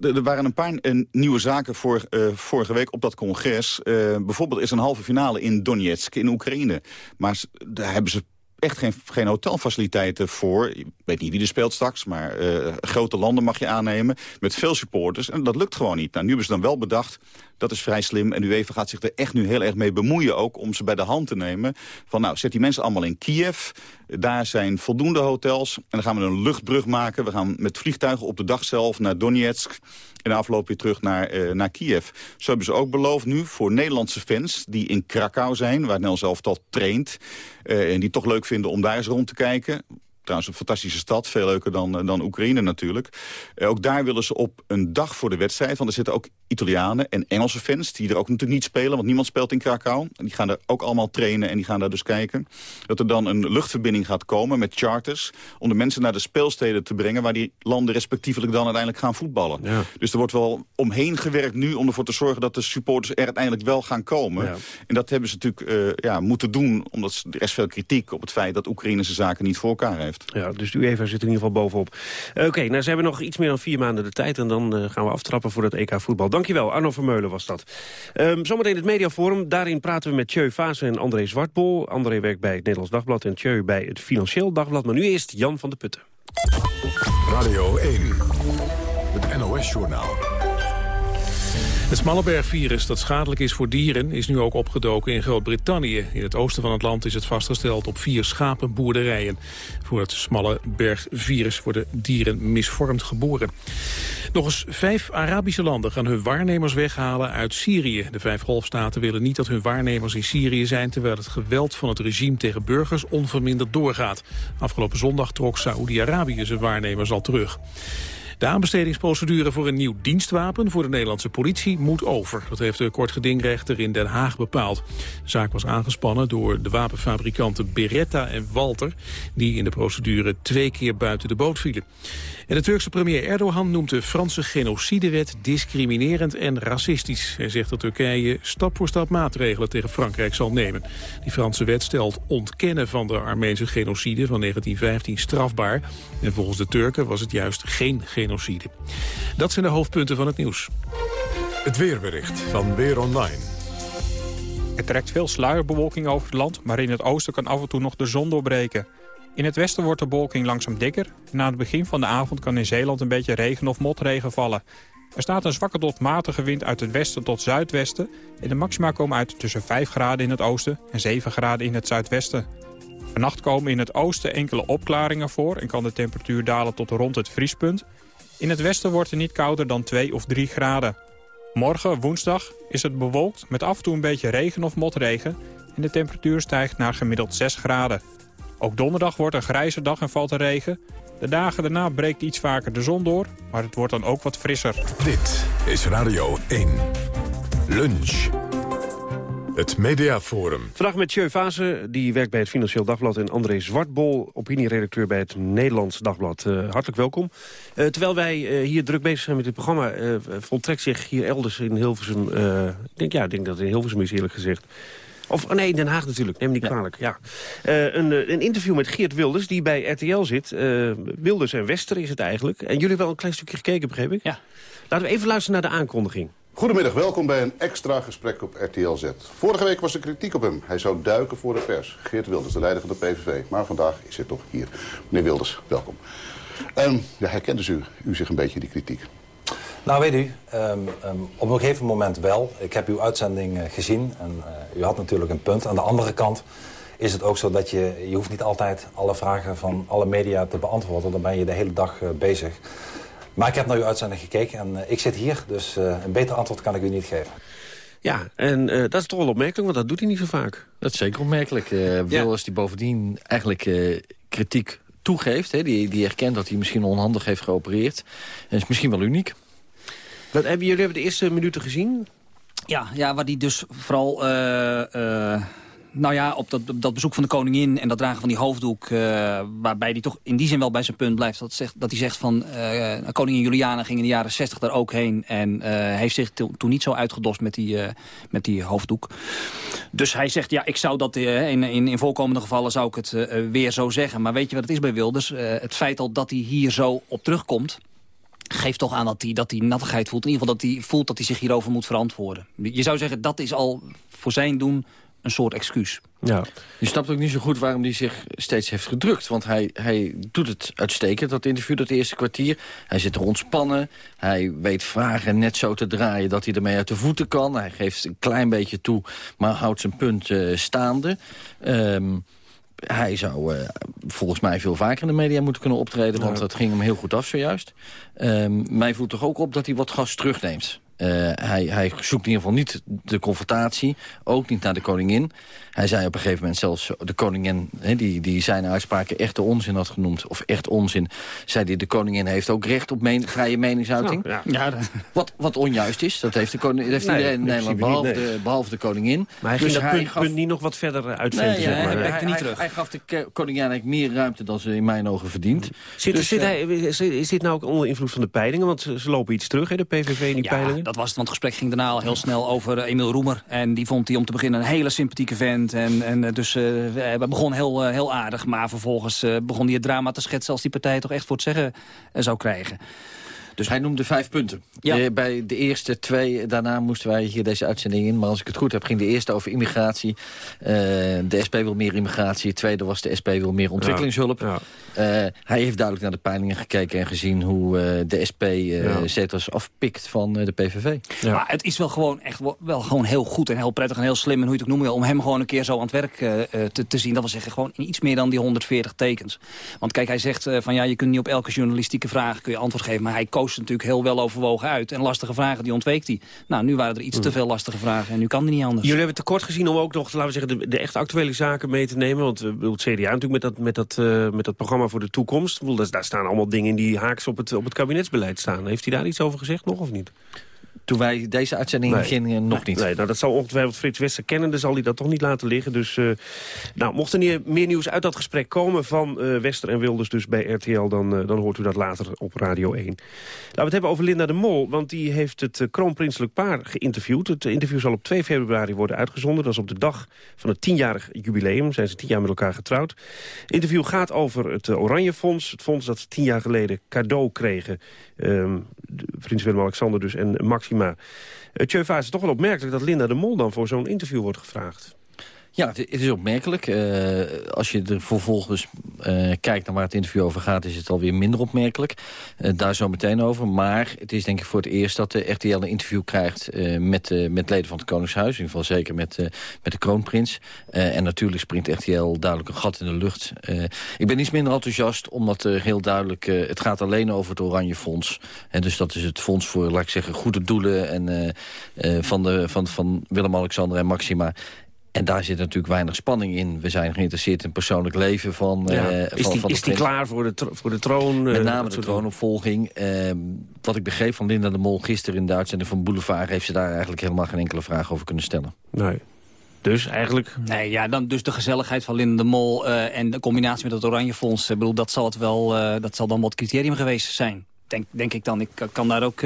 er waren een paar uh, nieuwe zaken voor, uh, vorige week op dat congres. bijvoorbeeld is een halve finale in Donetsk in Oekraïne. Maar daar hebben ze echt geen, geen hotelfaciliteiten voor. Ik weet niet wie er speelt straks, maar uh, grote landen mag je aannemen. Met veel supporters. En dat lukt gewoon niet. Nou, nu hebben ze dan wel bedacht, dat is vrij slim. En UEFA gaat zich er echt nu heel erg mee bemoeien ook... om ze bij de hand te nemen. Van nou, zet die mensen allemaal in Kiev. Daar zijn voldoende hotels. En dan gaan we een luchtbrug maken. We gaan met vliegtuigen op de dag zelf naar Donetsk. En afloop weer terug naar, uh, naar Kiev. Zo hebben ze ook beloofd nu voor Nederlandse fans die in Krakau zijn... waar het Nederlands elftal traint. Uh, en die toch leuk vinden om daar eens rond te kijken trouwens een fantastische stad. Veel leuker dan, dan Oekraïne natuurlijk. Uh, ook daar willen ze op een dag voor de wedstrijd... want er zitten ook Italianen en Engelse fans... die er ook natuurlijk niet spelen, want niemand speelt in Krakau. En die gaan er ook allemaal trainen en die gaan daar dus kijken. Dat er dan een luchtverbinding gaat komen met charters... om de mensen naar de speelsteden te brengen... waar die landen respectievelijk dan uiteindelijk gaan voetballen. Ja. Dus er wordt wel omheen gewerkt nu om ervoor te zorgen... dat de supporters er uiteindelijk wel gaan komen. Ja. En dat hebben ze natuurlijk uh, ja, moeten doen... omdat er is veel kritiek op het feit dat Oekraïne zijn zaken niet voor elkaar heeft. Ja, dus de UEFA zit in ieder geval bovenop. Oké, okay, nou, ze hebben nog iets meer dan vier maanden de tijd... en dan uh, gaan we aftrappen voor het EK voetbal. Dankjewel, Arno Vermeulen was dat. Um, zometeen het mediaforum. Daarin praten we met Tjeu Vaas en André Zwartbol. André werkt bij het Nederlands Dagblad en Tjeu bij het Financieel Dagblad. Maar nu eerst Jan van de Putten. Radio 1, het NOS-journaal. Het Smallenberg-virus dat schadelijk is voor dieren is nu ook opgedoken in Groot-Brittannië. In het oosten van het land is het vastgesteld op vier schapenboerderijen. Voor het Smallenberg-virus worden dieren misvormd geboren. Nog eens vijf Arabische landen gaan hun waarnemers weghalen uit Syrië. De vijf golfstaten willen niet dat hun waarnemers in Syrië zijn... terwijl het geweld van het regime tegen burgers onverminderd doorgaat. Afgelopen zondag trok Saoedi-Arabië zijn waarnemers al terug. De aanbestedingsprocedure voor een nieuw dienstwapen voor de Nederlandse politie moet over. Dat heeft de kortgedingrechter in Den Haag bepaald. De zaak was aangespannen door de wapenfabrikanten Beretta en Walter... die in de procedure twee keer buiten de boot vielen. En de Turkse premier Erdogan noemt de Franse genocidewet discriminerend en racistisch. Hij zegt dat Turkije stap voor stap maatregelen tegen Frankrijk zal nemen. Die Franse wet stelt ontkennen van de Armeense genocide van 1915 strafbaar. En volgens de Turken was het juist geen genocide. Dat zijn de hoofdpunten van het nieuws. Het weerbericht van Weer Online. Er trekt veel sluierbewolking over het land, maar in het oosten kan af en toe nog de zon doorbreken. In het westen wordt de bewolking langzaam dikker. Na het begin van de avond kan in Zeeland een beetje regen of motregen vallen. Er staat een zwakke tot matige wind uit het westen tot zuidwesten... en de maxima komen uit tussen 5 graden in het oosten en 7 graden in het zuidwesten. Vannacht komen in het oosten enkele opklaringen voor... en kan de temperatuur dalen tot rond het vriespunt. In het westen wordt het niet kouder dan 2 of 3 graden. Morgen, woensdag, is het bewolkt met af en toe een beetje regen of motregen... en de temperatuur stijgt naar gemiddeld 6 graden. Ook donderdag wordt een grijze dag en valt er regen. De dagen daarna breekt iets vaker de zon door, maar het wordt dan ook wat frisser. Dit is Radio 1. Lunch. Het Mediaforum. Vandaag met Tjeu Vase, die werkt bij het Financieel Dagblad... en André Zwartbol, opinieredacteur bij het Nederlands Dagblad. Uh, hartelijk welkom. Uh, terwijl wij uh, hier druk bezig zijn met dit programma... voltrekt zich hier elders in Hilversum... ik, denk, ja, ik denk dat het in Hilversum is eerlijk gezegd... Of oh nee, Den Haag natuurlijk, neem me niet kwalijk. Ja. Uh, een, een, interview met Geert Wilders, die bij RTL zit. Uh, Wilders en Wester is het eigenlijk. En jullie hebben wel een klein stukje gekeken, begreep ik? Ja. Laten we even luisteren naar de aankondiging. Goedemiddag, welkom bij een extra gesprek op RTL Z. Vorige week was er kritiek op hem. Hij zou duiken voor de pers. Geert Wilders, de leider van de PVV. Maar vandaag is hij toch hier. Meneer Wilders, welkom. Um, ja, herkent dus u, u zich een beetje die kritiek? Nou, weet u, um, um, op een gegeven moment wel. Ik heb uw uitzending uh, gezien en uh, u had natuurlijk een punt. Aan de andere kant is het ook zo dat je... je hoeft niet altijd alle vragen van alle media te beantwoorden. Dan ben je de hele dag uh, bezig. Maar ik heb naar uw uitzending gekeken en ik zit hier. Dus een beter antwoord kan ik u niet geven. Ja, en dat is toch wel opmerkelijk, want dat doet hij niet zo vaak. Dat is zeker opmerkelijk. Wilders ja. die bovendien eigenlijk kritiek toegeeft. Hè, die, die erkent dat hij misschien onhandig heeft geopereerd. En is misschien wel uniek. Wat, hebben jullie hebben de eerste minuten gezien? Ja, ja waar die dus vooral uh, uh, Nou ja, op dat, dat bezoek van de koningin en dat dragen van die hoofddoek... eh, waarbij hij toch in die zin wel bij zijn punt blijft... dat, zegt, dat hij zegt van eh, koningin Juliana ging in de jaren 60 daar ook heen... en eh, heeft zich to- toen niet zo uitgedost met die, eh, met die hoofddoek. Dus hij zegt, ja, ik zou dat eh, in, in, in voorkomende gevallen zou ik het eh, eh, weer zo zeggen. Maar weet je wat het is bij Wilders? Eh, het feit al dat hij hier zo op terugkomt geeft toch aan dat hij, dat hij nattigheid voelt. In ieder geval dat hij voelt dat hij zich hierover moet verantwoorden. Je zou zeggen, dat is al voor zijn doen een soort excuus. Ja. Je snapt ook niet zo goed waarom hij zich steeds heeft gedrukt. Want hij, hij doet het uitstekend, dat interview, dat eerste kwartier. Hij zit er ontspannen. Hij weet vragen net zo te draaien dat hij ermee uit de voeten kan. Hij geeft een klein beetje toe, maar houdt zijn punt eh, staande. Ehm, hij zou eh, volgens mij veel vaker in de media moeten kunnen optreden... want dat ging hem heel goed af zojuist. Ehm mij voelt toch ook op dat hij wat gas terugneemt. Eh, hij, hij zoekt in ieder geval niet de confrontatie, ook niet naar de koningin. Hij zei op een gegeven moment zelfs, de koningin, hè, die, die zijn uitspraken echte onzin had genoemd, of echt onzin, zei hij, de koningin heeft ook recht op men- vrije meningsuiting. Nou, ja. wat, wat onjuist is, dat heeft, de koning, heeft Nee, iedereen in in Nederland, behalve, niet, nee. de, behalve de koningin. Maar hij Dus ging dat punt, gaf- punt niet nog wat verder Nee, zeg ja, maar. hij, gaf de koningin eigenlijk meer ruimte dan ze in mijn ogen verdient. Zit, Dus, zit eh, hij, is, dit nou ook onder invloed van de peilingen? Want ze, ze lopen iets terug, hè, de PVV in die Ja, peilingen. Dat was het, want het gesprek ging daarna al heel snel over eh, Emiel Roemer. En die vond hij om te beginnen een hele sympathieke vent. En, en eh, dus eh, we we begonnen heel, eh, heel aardig. Maar vervolgens eh, begon hij het drama te schetsen... als die partij toch echt voor het zeggen eh, zou krijgen. Dus hij noemde vijf punten. Eh, bij de eerste twee, daarna moesten wij hier deze uitzending in. Maar als ik het goed heb, ging de eerste over immigratie. Eh, de SP wil meer immigratie. Het tweede was de SP wil meer ontwikkelingshulp. Ja. Eh, hij heeft duidelijk naar de peilingen gekeken en gezien hoe eh, de SP eh Ja. zetels afpikt van eh, de PVV. Maar het is wel gewoon echt wel, gewoon heel goed en heel prettig en heel slim... en hoe je het ook noemen wil, om hem gewoon een keer zo aan het werk eh, eh, te, te zien. Dat wil zeggen, gewoon in iets meer dan die 140 tekens. Want kijk, hij zegt eh, van ja, je kunt niet op elke journalistieke vraag kun je antwoord geven... maar hij koos het natuurlijk heel wel overwogen uit. En lastige vragen, die ontweek hij. Nou, nu waren er iets te veel lastige vragen en nu kan hij niet anders. Jullie hebben tekort gezien om ook nog, laten we zeggen, de, de echt actuele zaken mee te nemen. Want eh, bedoel, het CDA natuurlijk met dat, met dat, eh, met dat programma voor de toekomst. Bedoel, daar, daar staan allemaal dingen in die haaks op het, op het kabinetsbeleid staan. Heeft hij daar iets over gezegd nog of niet? Toen wij deze uitzending Nee. gingen, nog niet. Nee, nou, dat zal ongetwijfeld Frits Wester kennen. Dan zal hij dat toch niet laten liggen. Dus, eh, nou, mocht er meer nieuws uit dat gesprek komen van eh, Wester en Wilders dus bij RTL... Dan, eh, dan hoort u dat later op Radio 1. Laten we het hebben over Linda de Mol. Want die heeft het kroonprinselijk paar geïnterviewd. Het interview zal op 2 februari worden uitgezonden. Dat is op de dag van het tienjarig jubileum. Zijn ze tien jaar met elkaar getrouwd. Het interview gaat over het Oranje Fonds. Het fonds dat ze tien jaar geleden cadeau kregen. Ehm, prins Willem-Alexander dus en Maxima. Uh, Tjeuva, het is toch wel opmerkelijk dat Linda de Mol dan voor zo'n interview wordt gevraagd. Ja, het, is opmerkelijk. Eh, als je er vervolgens eh, kijkt naar waar het interview over gaat... is het alweer minder opmerkelijk. Eh, daar zo meteen over. Maar het is denk ik voor het eerst dat de RTL een interview krijgt... met, met leden van het Koningshuis. In ieder geval zeker met, met de kroonprins. En natuurlijk springt RTL duidelijk een gat in de lucht. Ik ben iets minder enthousiast, omdat er heel duidelijk... het gaat alleen over het Oranje Fonds. En dus dat is het fonds voor, laat ik zeggen, goede doelen... En, van, de, van, van Willem-Alexander en Maxima... En daar zit natuurlijk weinig spanning in. We zijn geïnteresseerd in het persoonlijk leven van, Ja. eh, is van, die, van de is die klaar voor de, voor de troon? Met eh, name dat de troonopvolging. Ehm, wat ik begreep van Linda de Mol gisteren in de uitzending van Boulevard... heeft ze daar eigenlijk helemaal geen enkele vraag over kunnen stellen. Nee. Dus eigenlijk... Nee, ja, dan dus de gezelligheid van Linda de Mol eh, en de combinatie met het Oranje Fonds. Ik bedoel, dat zal, het wel, eh, dat zal dan wat criterium geweest zijn. Denk, denk ik dan. Ik kan- kan daar ook...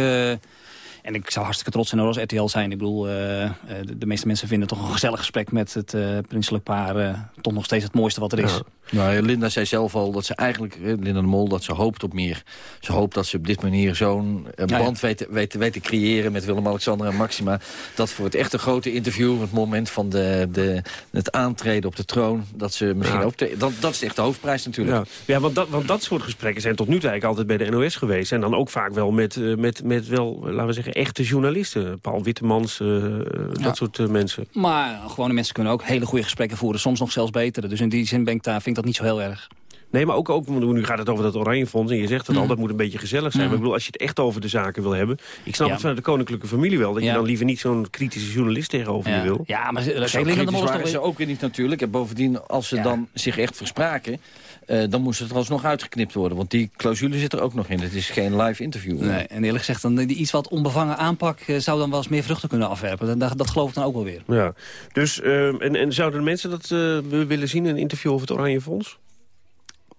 en ik zou hartstikke trots zijn als RTL zijn. Ik bedoel, eh, eh, de, de meeste mensen vinden toch een gezellig gesprek met het eh, prinselijk paar... eh, toch nog steeds het mooiste wat er is. Nou, Linda zei zelf al dat ze eigenlijk, Linda de Mol, dat ze hoopt op meer. Ze hoopt dat ze op dit manier zo'n eh, Ja, ja. band weet, te- weet, te- weet te creëren met Willem-Alexander en Maxima. Dat voor het echte grote interview, het moment van de, de, het aantreden op de troon, dat ze misschien Ja. ook, te- dat, dat is echt de hoofdprijs natuurlijk. Ja, ja want, dat, want dat soort gesprekken zijn tot nu toe eigenlijk altijd bij de NOS geweest. En dan ook vaak wel met, eh, met, met wel, laten we zeggen, echte journalisten. Paul Wittemans, eh, Ja. dat soort eh, mensen. Maar gewone mensen kunnen ook hele goede gesprekken voeren. Soms nog zelfs betere. Dus in die zin ben ik daar, vind ik dat niet zo heel erg. Nee, maar ook, ook want nu gaat het over dat Oranje Fonds. En je zegt al, Mm. dat moet een beetje gezellig zijn. Mm. Maar ik bedoel, als je het echt over de zaken wil hebben... Ik snap Ja. het vanuit de koninklijke familie wel. Dat je dan liever niet zo'n kritische journalist tegenover je wil. Ja, maar Lindert de kritisch waren ze ook weer niet natuurlijk. En bovendien, als ze dan zich echt verspraken... eh, dan moest het er alsnog uitgeknipt worden. Want die clausule zit er ook nog in. Het is geen live interview. Nee, en eerlijk gezegd, dan, die iets wat onbevangen aanpak... eh, zou dan wel eens meer vruchten kunnen afwerpen. Dat, dat geloof ik dan ook wel weer. Ja, dus, ehm, en, en zouden de mensen dat eh, willen zien, een interview over het Oranje Fonds?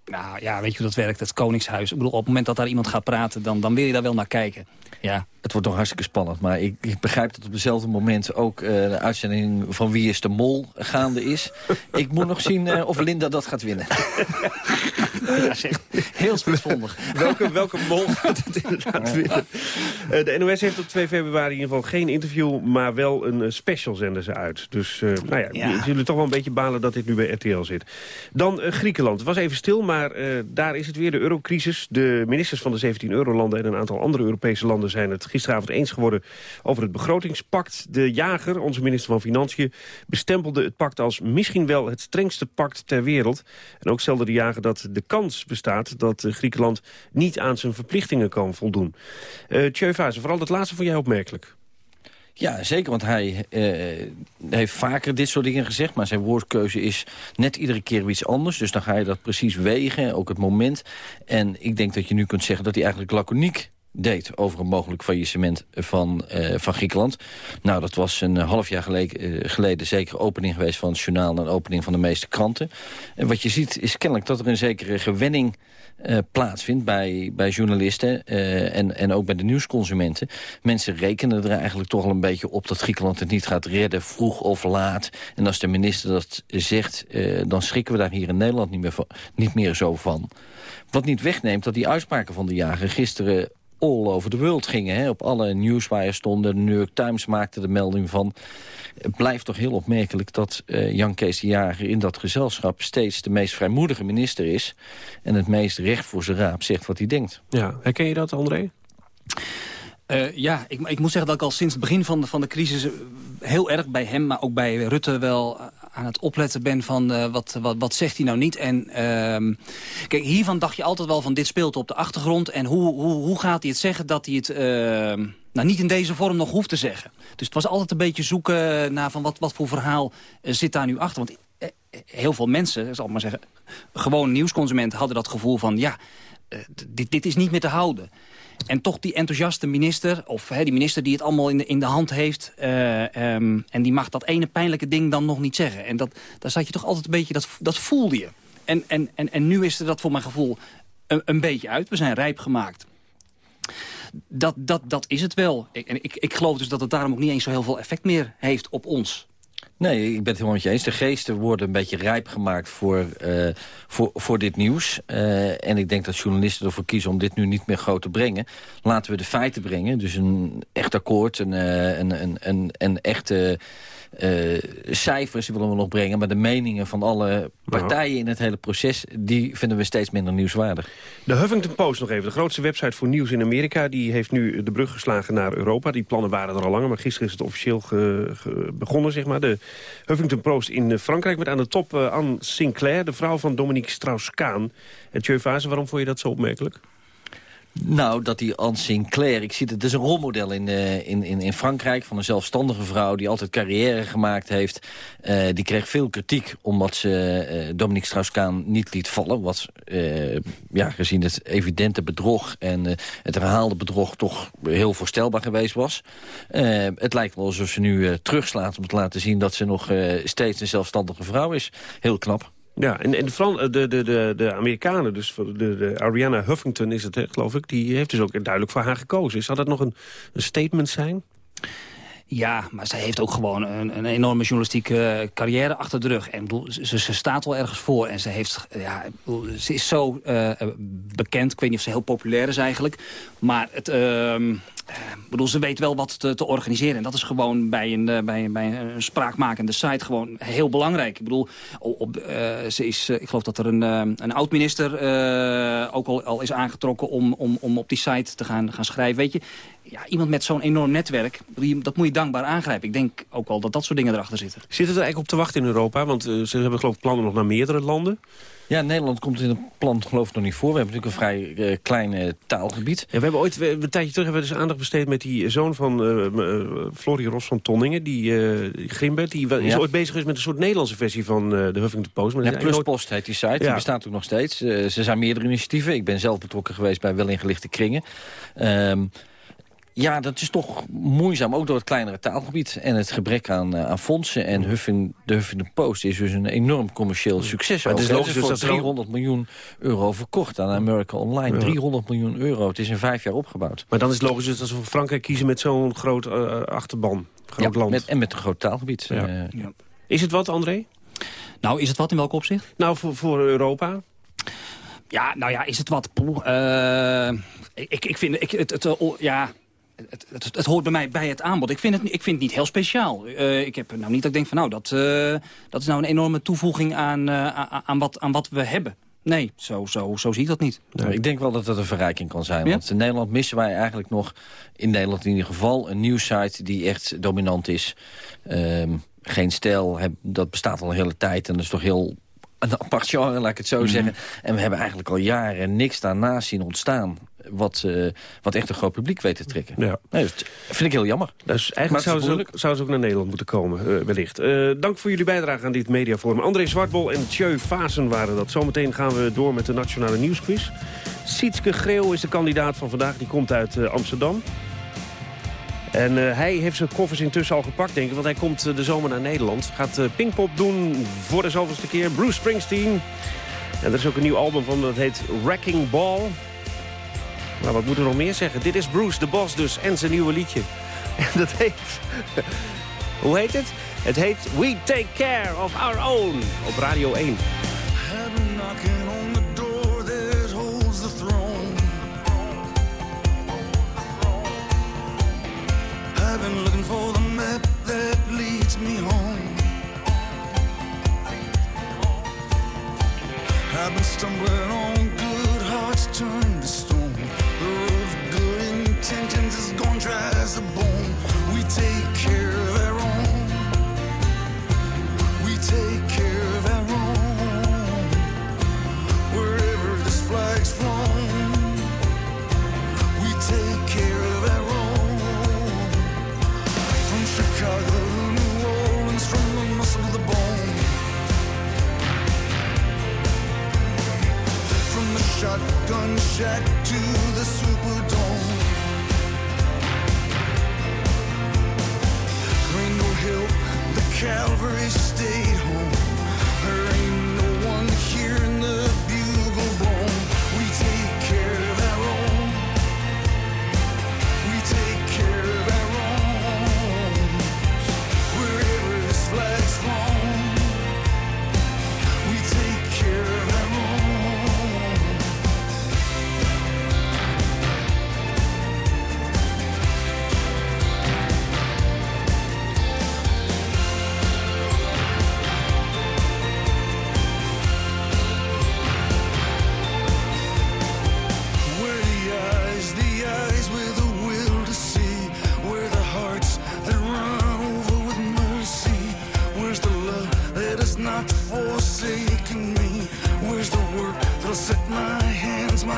Nou ja, weet je hoe dat werkt, het Koningshuis. Ik bedoel, op het moment dat daar iemand gaat praten, dan, dan wil je daar wel naar kijken. Ja. Het wordt toch hartstikke spannend. Maar ik, ik begrijp dat op dezelfde moment ook eh, de uitzending van Wie is de Mol gaande is. [LAUGHS] ik moet nog zien eh, of Linda dat gaat winnen. [LAUGHS] ja, zeg, heel spitsvondig. welke, welke mol [LAUGHS] gaat het inderdaad winnen? Eh, de NOS heeft op 2 februari in ieder geval geen interview... maar wel een special zenden ze uit. Dus eh, nou ja, zullen toch wel een beetje balen dat dit nu bij RTL zit. Dan Griekenland. Het was even stil, maar eh, daar is het weer de eurocrisis. De ministers van de 17 eurolanden en een aantal andere Europese landen... zijn het gisteravond eens geworden over het begrotingspact. De jager, onze minister van Financiën, bestempelde het pact als misschien wel het strengste pact ter wereld. En ook stelde de jager dat de kans bestaat dat eh, Griekenland niet aan zijn verplichtingen kan voldoen. Uh, vooral dat laatste vond jij opmerkelijk. Ja, zeker, want hij eh, heeft vaker dit soort dingen gezegd... maar zijn woordkeuze is net iedere keer iets anders. Dus dan ga je dat precies wegen, ook het moment. En ik denk dat je nu kunt zeggen dat hij eigenlijk laconiek deed over een mogelijk faillissement van, eh, van Griekenland. Nou, dat was een half jaar geleden, eh, geleden zeker opening geweest van het journaal... en opening van de meeste kranten. En wat je ziet is kennelijk dat er een zekere gewenning uh, plaatsvindt bij, bij journalisten en, en ook bij de nieuwsconsumenten. Mensen rekenen er eigenlijk toch al een beetje op dat Griekenland het niet gaat redden, vroeg of laat. En als de minister dat zegt, dan schrikken we daar hier in Nederland niet meer, van, niet meer zo van. Wat niet wegneemt dat die uitspraken van de jager gisteren all over the world gingen. Hè? Op alle newswires stonden, de New York Times maakte de melding van. Het blijft toch heel opmerkelijk dat uh, Jan Kees de Jager in dat gezelschap... steeds de meest vrijmoedige minister is... en het meest recht voor zijn raap zegt wat hij denkt. Ja, herken je dat, André? Uh, ja, ik, ik, moet zeggen dat ik al sinds het begin van de, van de crisis... heel erg bij hem, maar ook bij Rutte wel aan het opletten ben van uh, wat, wat, wat zegt hij nou niet. En uh, kijk, hiervan dacht je altijd wel van dit speelt op de achtergrond. En hoe, hoe, hoe gaat hij het zeggen dat hij het uh, nou, niet in deze vorm nog hoeft te zeggen. Dus het was altijd een beetje zoeken naar van wat, wat voor verhaal uh, zit daar nu achter. Want uh, heel veel mensen, zal ik maar zeggen, gewoon nieuwsconsumenten hadden dat gevoel van ja, dit, dit is niet meer te houden. En toch die enthousiaste minister, of die minister die het allemaal in de, in de hand heeft... Uh, um, en die mag dat ene pijnlijke ding dan nog niet zeggen. En dat, daar zat je toch altijd een beetje, dat, dat voelde je. En, en, en, en nu is er dat voor mijn gevoel een, een beetje uit. We zijn rijp gemaakt. Dat, dat, dat is het wel. Ik, en ik, ik geloof dus dat het daarom ook niet eens zo heel veel effect meer heeft op ons. Nee, ik ben het helemaal met je eens. De geesten worden een beetje rijp gemaakt voor, uh, voor, voor dit nieuws. Uh, en ik denk dat journalisten ervoor kiezen om dit nu niet meer groot te brengen. Laten we de feiten brengen. Dus een echt akkoord, een, uh, een, een, een, echte... cijfers willen we nog brengen, maar de meningen van alle partijen in het hele proces, die vinden we steeds minder nieuwswaardig. De Huffington Post nog even, de grootste website voor nieuws in Amerika, die heeft nu de brug geslagen naar Europa. Die plannen waren er al langer, maar gisteren is het officieel begonnen, zeg maar. De Huffington Post in Frankrijk met aan de top uh, Anne Sinclair, de vrouw van Dominique Strauss-Kaan. En waarom vond je dat zo opmerkelijk? Nou, dat die Anne Sinclair, ik zie het, het is een rolmodel in, uh, in, in, in Frankrijk... van een zelfstandige vrouw die altijd carrière gemaakt heeft. Uh, die kreeg veel kritiek omdat ze uh, Dominique Strauss-Kaan niet liet vallen. Wat, ja, gezien het evidente bedrog en het herhaalde bedrog... toch heel voorstelbaar geweest was. het lijkt wel alsof ze nu terugslaat om te laten zien... dat ze nog steeds een zelfstandige vrouw is. Heel knap. Ja, en, en de, Fran de, de, de, de Amerikanen, dus de, de Ariana Huffington is het, hè, geloof ik... die heeft dus ook duidelijk voor haar gekozen. Zou dat nog een, een statement zijn? Ja, maar zij heeft ook gewoon een, een enorme journalistieke carrière achter de rug. En bedoel, ze, staat wel ergens voor. En ze, heeft, ja, bedoel, ze is zo uh, bekend. Ik weet niet of ze heel populair is eigenlijk. Maar het... Uh, bedoel, ze weet wel wat te, organiseren. En dat is gewoon bij een, bij, bij een spraakmakende site gewoon heel belangrijk. Ik bedoel, op, ze is, ik geloof dat er een, een oud-minister ook al, al is aangetrokken om, om, om op die site te gaan, gaan schrijven. Weet je, ja, iemand met zo'n enorm netwerk, die- dat moet je dankbaar aangrijpen. Ik denk ook wel dat dat soort dingen erachter zitten. Zitten er eigenlijk op te wachten in Europa? Want eh, ze hebben geloof ik plannen nog naar meerdere landen. Ja, Nederland komt in het plan geloof ik nog niet voor. We hebben natuurlijk een vrij eh, klein eh, taalgebied. Ja, we hebben ooit, we- een tijdje terug hebben we dus aandacht besteed met die zoon van eh uh, Florie Ros van Tonningen, die, eh die Grimbert, die is Ja. ooit bezig geweest met een soort Nederlandse versie van eh, de Huffington Post. Maar Ja, is Pluspost heet die site, die Ja. bestaat ook nog steeds. Ze zijn meerdere initiatieven. Ik ben zelf betrokken geweest bij wel ingelichte kringen. Ehm, ja, dat is toch moeizaam, ook door het kleinere taalgebied... en het gebrek aan, eh, aan fondsen. En Huffing, de Huffington Post is dus een enorm commercieel succes. Maar het is logisch dus dat ook- 300 miljoen euro verkocht aan America Online. Ja. 300 miljoen euro. Het is in vijf jaar opgebouwd. Maar dan is het logisch dus dat ze voor Frankrijk kiezen met zo'n groot eh, achterban. Groot Ja, land. met, en met een groot taalgebied. Ja. Eh, Is het wat, André? Nou, is het wat in welk opzicht? Nou, voor, voor Europa. Ja, nou ja, is het wat? Poeh, eh, ik, ik vind ik, het, ja, het, het, het hoort bij mij bij het aanbod. Ik vind het, ik vind het niet heel speciaal. Eh, ik heb nou niet dat ik denk van nou, dat, eh, dat is nou een enorme toevoeging aan, eh, aan, wat, aan wat we hebben. Nee, zo, zo, zo zie ik dat niet. Nou, ik denk wel dat dat een verrijking kan zijn. Ja? Want in Nederland missen wij eigenlijk nog, in Nederland in ieder geval... een nieuwssite die echt dominant is. Ehm, geen stijl, heb, dat bestaat al een hele tijd. En dat is toch heel een apart genre, laat ik het zo Mhm. zeggen. En we hebben eigenlijk al jaren niks daarnaast zien ontstaan... wat, eh, wat echt een groot publiek weet te trekken. Ja. Nee, dat vind ik heel jammer. Dus eigenlijk zouden ze, ook, moeilijk. zouden ze ook naar Nederland moeten komen, eh, wellicht. Eh, dank voor jullie bijdrage aan dit mediaforum. André Zwartbol en Tjeu Fasen waren dat. Zometeen gaan we door met de Nationale Nieuwsquiz. Sietske Greeuw is de kandidaat van vandaag. Die komt uit Amsterdam. En hij heeft zijn koffers intussen al gepakt, denk ik. Want hij komt de zomer naar Nederland. Gaat eh, Pinkpop doen voor de zoveelste keer. Bruce Springsteen. En er is ook een nieuw album van, dat heet Wrecking Ball. Nou, wat moeten we nog meer zeggen? Dit is Bruce, de Boss dus, en zijn nieuwe liedje. En [LAUGHS] dat heet... [LAUGHS] Hoe heet het? Het heet We Take Care of Our Own op Radio 1. knocking on the door that holds the throne. I've been looking for the map that leads me home. I've been stumbling on good hearts turned to as a bone. We take care of our own. We take care of our own wherever this flag's flown. We take care of our own. From Chicago to New Orleans, from the muscle to the bone. From the shotgun shack to the Superdome. the Calvary stayed Home.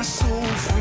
Sou.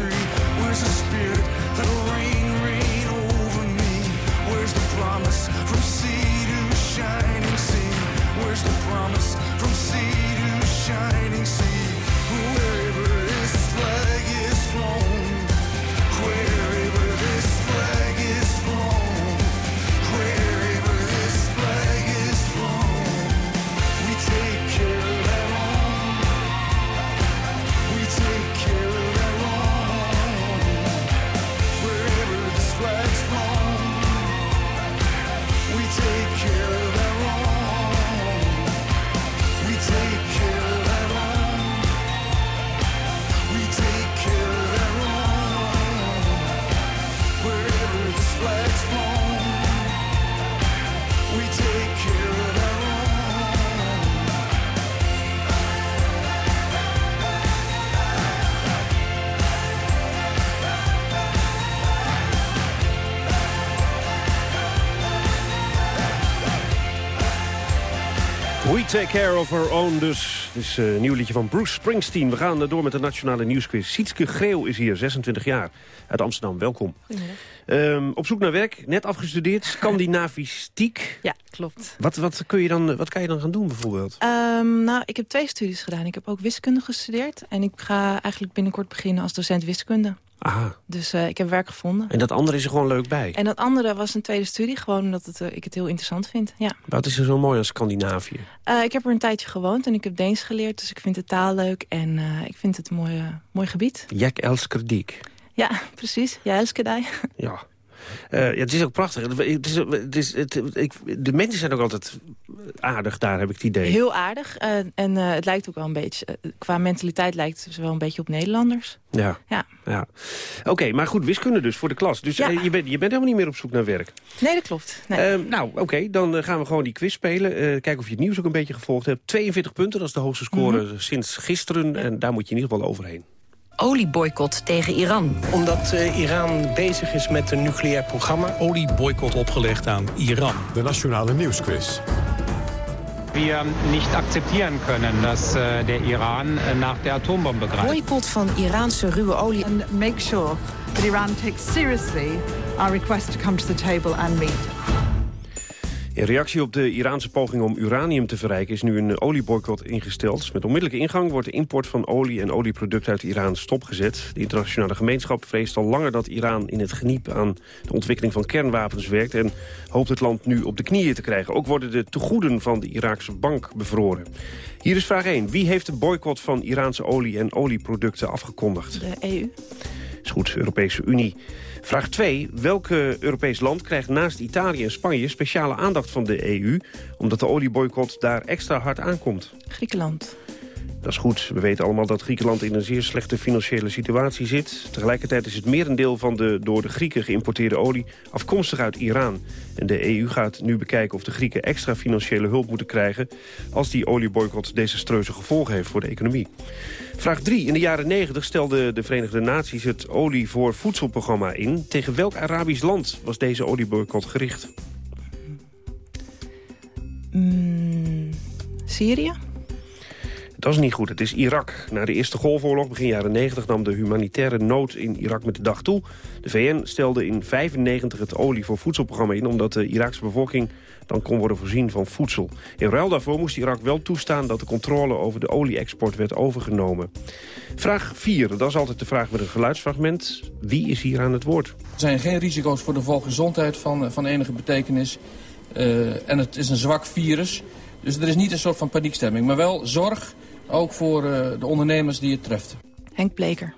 Take care of our own dus. Dit is eh, een nieuw liedje van Bruce Springsteen. We gaan door met de nationale nieuwsquiz. Sietske Greeuw is hier, 26 jaar, uit Amsterdam. Welkom. Ehm, op zoek naar werk, net afgestudeerd, [LAUGHS] Scandinavistiek. Ja, klopt. Wat, wat, kun je dan, wat kan je dan gaan doen bijvoorbeeld? Ehm, nou, ik heb twee studies gedaan. Ik heb ook wiskunde gestudeerd. En ik ga eigenlijk binnenkort beginnen als docent wiskunde. Aha. Dus eh, ik heb werk gevonden. En dat andere is er gewoon leuk bij? En dat andere was een tweede studie, gewoon omdat het, eh, ik het heel interessant vind. Ja. Wat is er zo mooi aan Scandinavië? Eh, ik heb er een tijdje gewoond en ik heb Deens geleerd. Dus ik vind de taal leuk en ik vind het een mooi, mooi gebied. Jack elsker dik. Ja, [LAUGHS] precies. Ja, Elskadij. Ja. Eh, ja, het is ook prachtig. Het is, het is, het, ik, de mensen zijn ook altijd aardig daar, heb ik het idee. Heel aardig. eh, en eh, het lijkt ook wel een beetje... qua mentaliteit lijkt het wel een beetje op Nederlanders. Ja. Ja. ja. Oké, maar goed, wiskunde dus voor de klas. Dus Ja. je, bent, je bent helemaal niet meer op zoek naar werk. Nee, dat klopt. Nee. Nou, oké, dan gaan we gewoon die quiz spelen. Kijken of je het nieuws ook een beetje gevolgd hebt. 42 punten, dat is de hoogste score Mhm. sinds gisteren. En daar moet je in ieder geval overheen. Olieboycott tegen Iran. Omdat eh, Iran bezig is met een nucleair programma. Olieboycott opgelegd aan Iran. De Nationale Nieuwsquiz. wir nicht akzeptieren können, dass äh, der Iran äh, nach der Atombombe greift. Boycott van Iraanse ruwe olie. And make sure that Iran takes seriously our request to come to the table and meet. In reactie op de Iraanse poging om uranium te verrijken... is nu een olieboycott ingesteld. Met onmiddellijke ingang wordt de import van olie en olieproducten uit Iran stopgezet. De internationale gemeenschap vreest al langer dat Iran in het geniep aan de ontwikkeling van kernwapens werkt... en hoopt het land nu op de knieën te krijgen. Ook worden de tegoeden van de Iraakse bank bevroren. Hier is vraag 1. Wie heeft de boycott van Iraanse olie en olieproducten afgekondigd? De EU. Is goed, Europese Unie. Vraag 2. Welke Europees land krijgt naast Italië en Spanje speciale aandacht van de EU... omdat de olieboycott daar extra hard aankomt? Griekenland. Dat is goed. We weten allemaal dat Griekenland in een zeer slechte financiële situatie zit. Tegelijkertijd is het merendeel van de door de Grieken geïmporteerde olie afkomstig uit Iran. En de EU gaat nu bekijken of de Grieken extra financiële hulp moeten krijgen... als die olieboycott desastreuze gevolgen heeft voor de economie. Vraag 3. In de jaren 90 stelde de Verenigde Naties het olie voor voedselprogramma in. Tegen welk Arabisch land was deze olieboycott gericht? Mm, Syrië? Dat is niet goed. Het is Irak. Na de Eerste Golfoorlog begin jaren 90 nam de humanitaire nood in Irak met de dag toe. De VN stelde in 95 het olie voor voedselprogramma in... omdat de Iraakse bevolking dan kon worden voorzien van voedsel. In ruil daarvoor moest Irak wel toestaan dat de controle over de olie-export werd overgenomen. Vraag 4. Dat is altijd de vraag met een geluidsfragment. Wie is hier aan het woord? Er zijn geen risico's voor de volksgezondheid van, van enige betekenis. Uh, en het is een zwak virus. Dus er is niet een soort van paniekstemming. Maar wel zorg, ook voor uh, de ondernemers die het treft. Henk Bleker.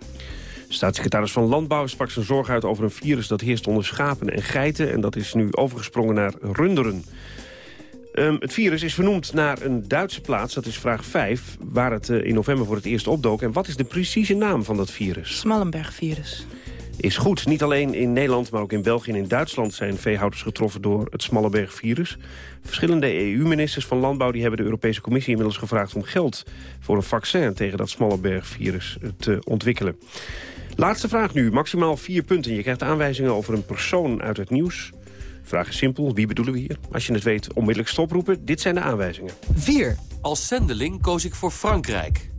Staatssecretaris van Landbouw sprak zijn zorg uit over een virus dat heerst onder schapen en geiten. En dat is nu overgesprongen naar runderen. Um, het virus is vernoemd naar een Duitse plaats, dat is vraag 5... waar het uh, in november voor het eerst opdook. En wat is de precieze naam van dat virus? Smallenberg-virus is goed. Niet alleen in Nederland, maar ook in België en in Duitsland... zijn veehouders getroffen door het Smallenberg-virus. Verschillende EU-ministers van Landbouw die hebben de Europese Commissie inmiddels gevraagd... om geld voor een vaccin tegen dat Smallenberg-virus te ontwikkelen. Laatste vraag nu, maximaal vier punten. Je krijgt aanwijzingen over een persoon uit het nieuws. Vraag is simpel, wie bedoelen we hier? Als je het weet, onmiddellijk stoproepen. Dit zijn de aanwijzingen. 4. Als zendeling koos ik voor Frankrijk.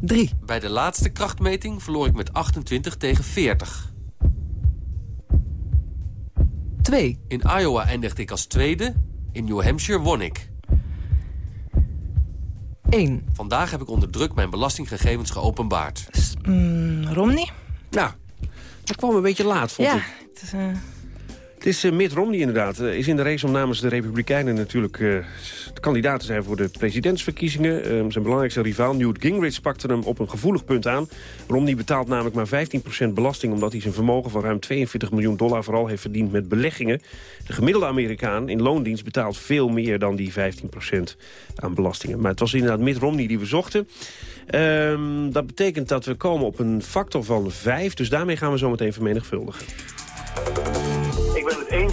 3. Bij de laatste krachtmeting verloor ik met 28 tegen 40. 2. In Iowa eindigde ik als tweede. In New Hampshire won ik. 1. Vandaag heb ik onder druk mijn belastinggegevens geopenbaard. S mm, Romney? Nou, dat kwam een beetje laat, vond ja, ik. Het is, uh... Het is uh, Mitt Romney inderdaad. Uh, is in de race om namens de Republikeinen natuurlijk uh, kandidaat te zijn voor de presidentsverkiezingen. zijn belangrijkste rivaal Newt Gingrich pakte hem op een gevoelig punt aan. Romney betaalt namelijk maar 15% belasting... omdat hij zijn vermogen van ruim 42 miljoen dollar vooral heeft verdiend met beleggingen. De gemiddelde Amerikaan in loondienst betaalt veel meer dan die 15% aan belastingen. Maar het was inderdaad Mitt Romney die we zochten. Um, dat betekent dat we komen op een factor van 5. Dus daarmee gaan we zo meteen vermenigvuldigen.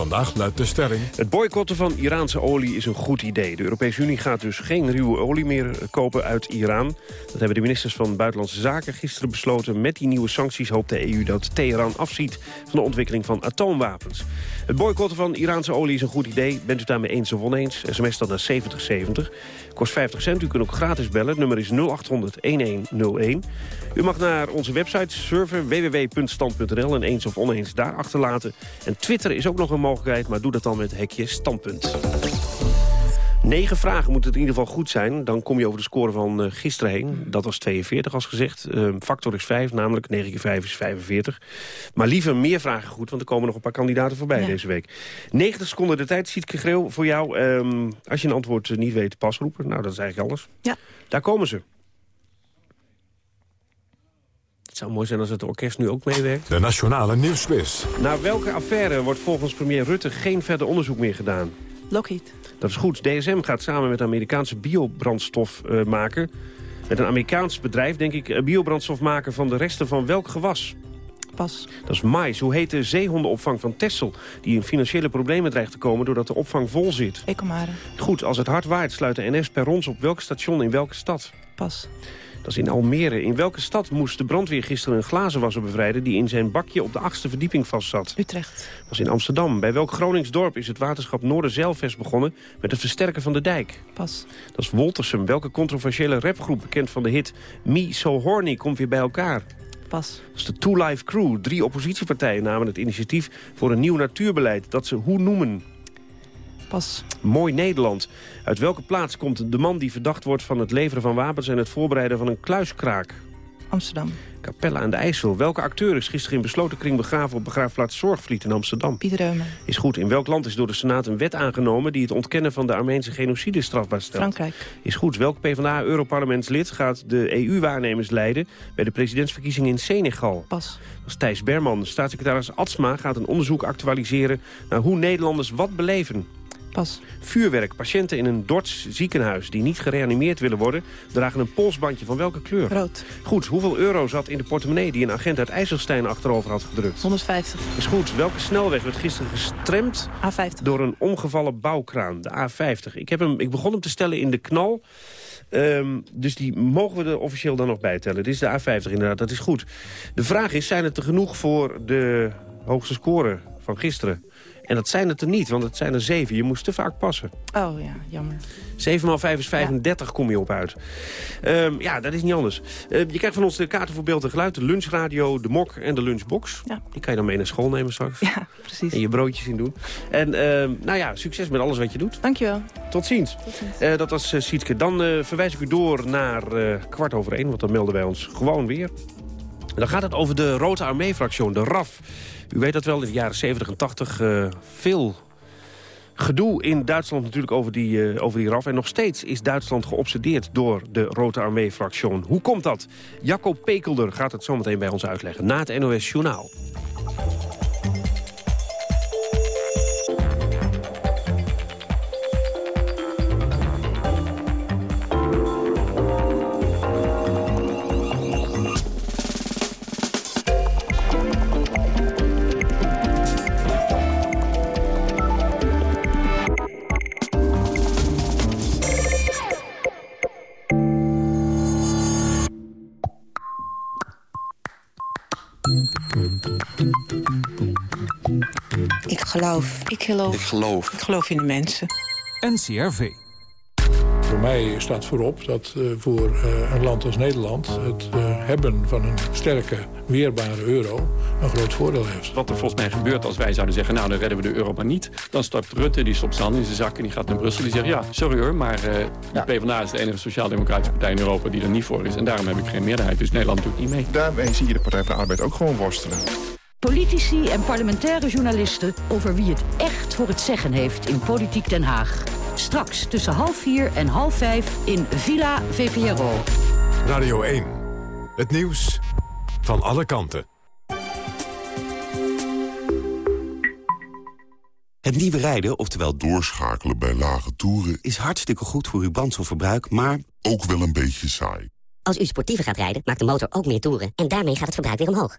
Vandaag luidt de stelling... Het boycotten van Iraanse olie is een goed idee. De Europese Unie gaat dus geen ruwe olie meer kopen uit Iran. Dat hebben de ministers van Buitenlandse Zaken gisteren besloten. Met die nieuwe sancties hoopt de EU dat Teheran afziet van de ontwikkeling van atoomwapens. Het boycotten van Iraanse olie is een goed idee. Bent u daarmee eens of oneens? SMS dat naar 7070. Kost 50 cent. U kunt ook gratis bellen. Nummer is 0800-1101. U mag naar onze website surfen www.stand.nl en eens of oneens daar achterlaten. En Twitter is ook nog een mogelijkheid, maar doe dat dan met hekje standpunt. Negen vragen moeten het in ieder geval goed zijn. Dan kom je over de score van uh, gisteren heen. Dat was 42 als gezegd. Uh, factor is 5, namelijk 9 keer 5 is 45. Maar liever meer vragen goed, want er komen nog een paar kandidaten voorbij ja. deze week. 90 seconden de tijd, Sietke Greel, voor jou. Um, als je een antwoord niet weet, pas roepen. Nou, dat is eigenlijk alles. Ja. Daar komen ze. Het zou mooi zijn als het orkest nu ook meewerkt. De Nationale Nieuwsquiz. Naar welke affaire wordt volgens premier Rutte geen verder onderzoek meer gedaan? Lockheed. Dat is goed. DSM gaat samen met een Amerikaanse biobrandstof uh, maken. Met een Amerikaans bedrijf, denk ik, uh, biobrandstof maken van de resten van welk gewas? Pas. Dat is mais. Hoe heet de zeehondenopvang van Texel? Die in financiële problemen dreigt te komen doordat de opvang vol zit. Ecomare. Goed, als het hard waait sluit de NS perrons op welk station in welke stad? Pas. Dat is in Almere. In welke stad moest de brandweer gisteren een glazenwasser bevrijden... die in zijn bakje op de achtste verdieping vastzat? Utrecht. Dat is in Amsterdam. Bij welk Gronings dorp is het waterschap Noorderzeilvest begonnen... met het versterken van de dijk? Pas. Dat is Woltersum. Welke controversiële rapgroep bekend van de hit Me So Horny komt weer bij elkaar? Pas. Dat is de Two Life Crew. Drie oppositiepartijen namen het initiatief voor een nieuw natuurbeleid... dat ze hoe noemen? Pas. Mooi Nederland. Uit welke plaats komt de man die verdacht wordt van het leveren van wapens... en het voorbereiden van een kluiskraak? Amsterdam. Capelle aan de IJssel. Welke acteur is gisteren in besloten kring begraven... op begraafplaats Zorgvliet in Amsterdam? Piet Reumer. Is goed. In welk land is door de Senaat een wet aangenomen... die het ontkennen van de Armeense genocide strafbaar stelt? Frankrijk. Is goed. Welk PvdA-europarlementslid gaat de EU-waarnemers leiden... bij de presidentsverkiezingen in Senegal? Pas. Dat is Thijs Berman. Staatssecretaris Atsma gaat een onderzoek actualiseren... naar hoe Nederlanders wat beleven. Pas. Vuurwerk. Patiënten in een Dorts ziekenhuis die niet gereanimeerd willen worden... dragen een polsbandje van welke kleur? Rood. Goed. Hoeveel euro zat in de portemonnee die een agent uit IJsselstein achterover had gedrukt? 150. Is goed. Welke snelweg werd gisteren gestremd A50. door een omgevallen bouwkraan? De A50. Ik, heb hem, ik begon hem te stellen in de knal... Um, dus die mogen we er officieel dan nog bijtellen. Dit is de A50 inderdaad, dat is goed. De vraag is, zijn het er genoeg voor de hoogste score van gisteren? En dat zijn het er niet, want het zijn er zeven. Je moest te vaak passen. Oh ja, jammer. 7 maal 5 is 35, ja. kom je op uit. Um, ja, dat is niet anders. Uh, je krijgt van ons de kaarten voor beeld en geluid, de lunchradio, de mok en de lunchbox. Ja. Die kan je dan mee naar school nemen straks. Ja, precies. En je broodjes in doen. En uh, nou ja, succes met alles wat je doet. Dankjewel. Tot ziens. Tot ziens. Uh, dat was Sietke. Dan verwijs ik u door naar kwart over één, want dan melden wij ons gewoon weer. En dan gaat het over de Rode Armee-fractie, de RAF. U weet dat wel, in de jaren 70 en 80 uh, veel gedoe in Duitsland natuurlijk over die, uh, over die RAF. En nog steeds is Duitsland geobsedeerd door de Rode Armee-fractie. Hoe komt dat? Jacco Pekelder gaat het zometeen bij ons uitleggen. Na het NOS Journaal. Geloof. Ik geloof. Ik geloof. Ik geloof in de mensen. NCRV. Voor mij staat voorop dat uh, voor uh, een land als Nederland... het uh, hebben van een sterke, weerbare euro een groot voordeel heeft. Wat er volgens mij gebeurt als wij zouden zeggen... nou, dan redden we de euro maar niet. Dan stapt Rutte, die stopt zijn hand in zijn zak en die gaat naar Brussel. Die zegt, ja, sorry hoor, maar de. PvdA is de enige sociaal-democratische partij in Europa... die er niet voor is. En daarom heb ik geen meerderheid. Dus Nederland doet niet mee. Daarmee zie je de Partij van de Arbeid ook gewoon worstelen. Politici en parlementaire journalisten over wie het echt voor het zeggen heeft in Politiek Den Haag. Straks tussen half vier en half vijf in Villa VPRO. Radio 1. Het nieuws van alle kanten. Het nieuwe rijden, oftewel doorschakelen bij lage toeren... is hartstikke goed voor uw brandstofverbruik, maar... ook wel een beetje saai. Als u sportiever gaat rijden, maakt de motor ook meer toeren... en daarmee gaat het verbruik weer omhoog.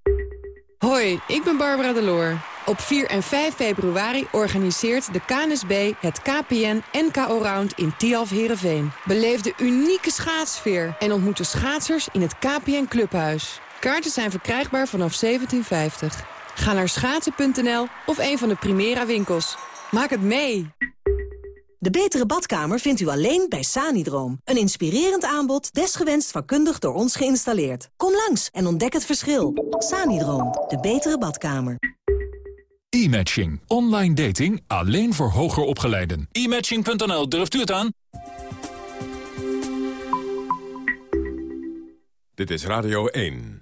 Hoi, ik ben Barbara Deloor. Op 4 en 5 februari organiseert de KNSB het KPN NKO Round in Tialf Herenveen. Beleef de unieke schaatsfeer en ontmoet de schaatsers in het KPN Clubhuis. Kaarten zijn verkrijgbaar vanaf 1750. Ga naar schaatsen.nl of een van de Primera winkels. Maak het mee! De betere badkamer vindt u alleen bij Sanidroom. Een inspirerend aanbod, desgewenst vakkundig door ons geïnstalleerd. Kom langs en ontdek het verschil. Sanidroom, de betere badkamer. E-matching. Online dating alleen voor hoger opgeleiden. E-matching.nl, durft u het aan? Dit is Radio 1.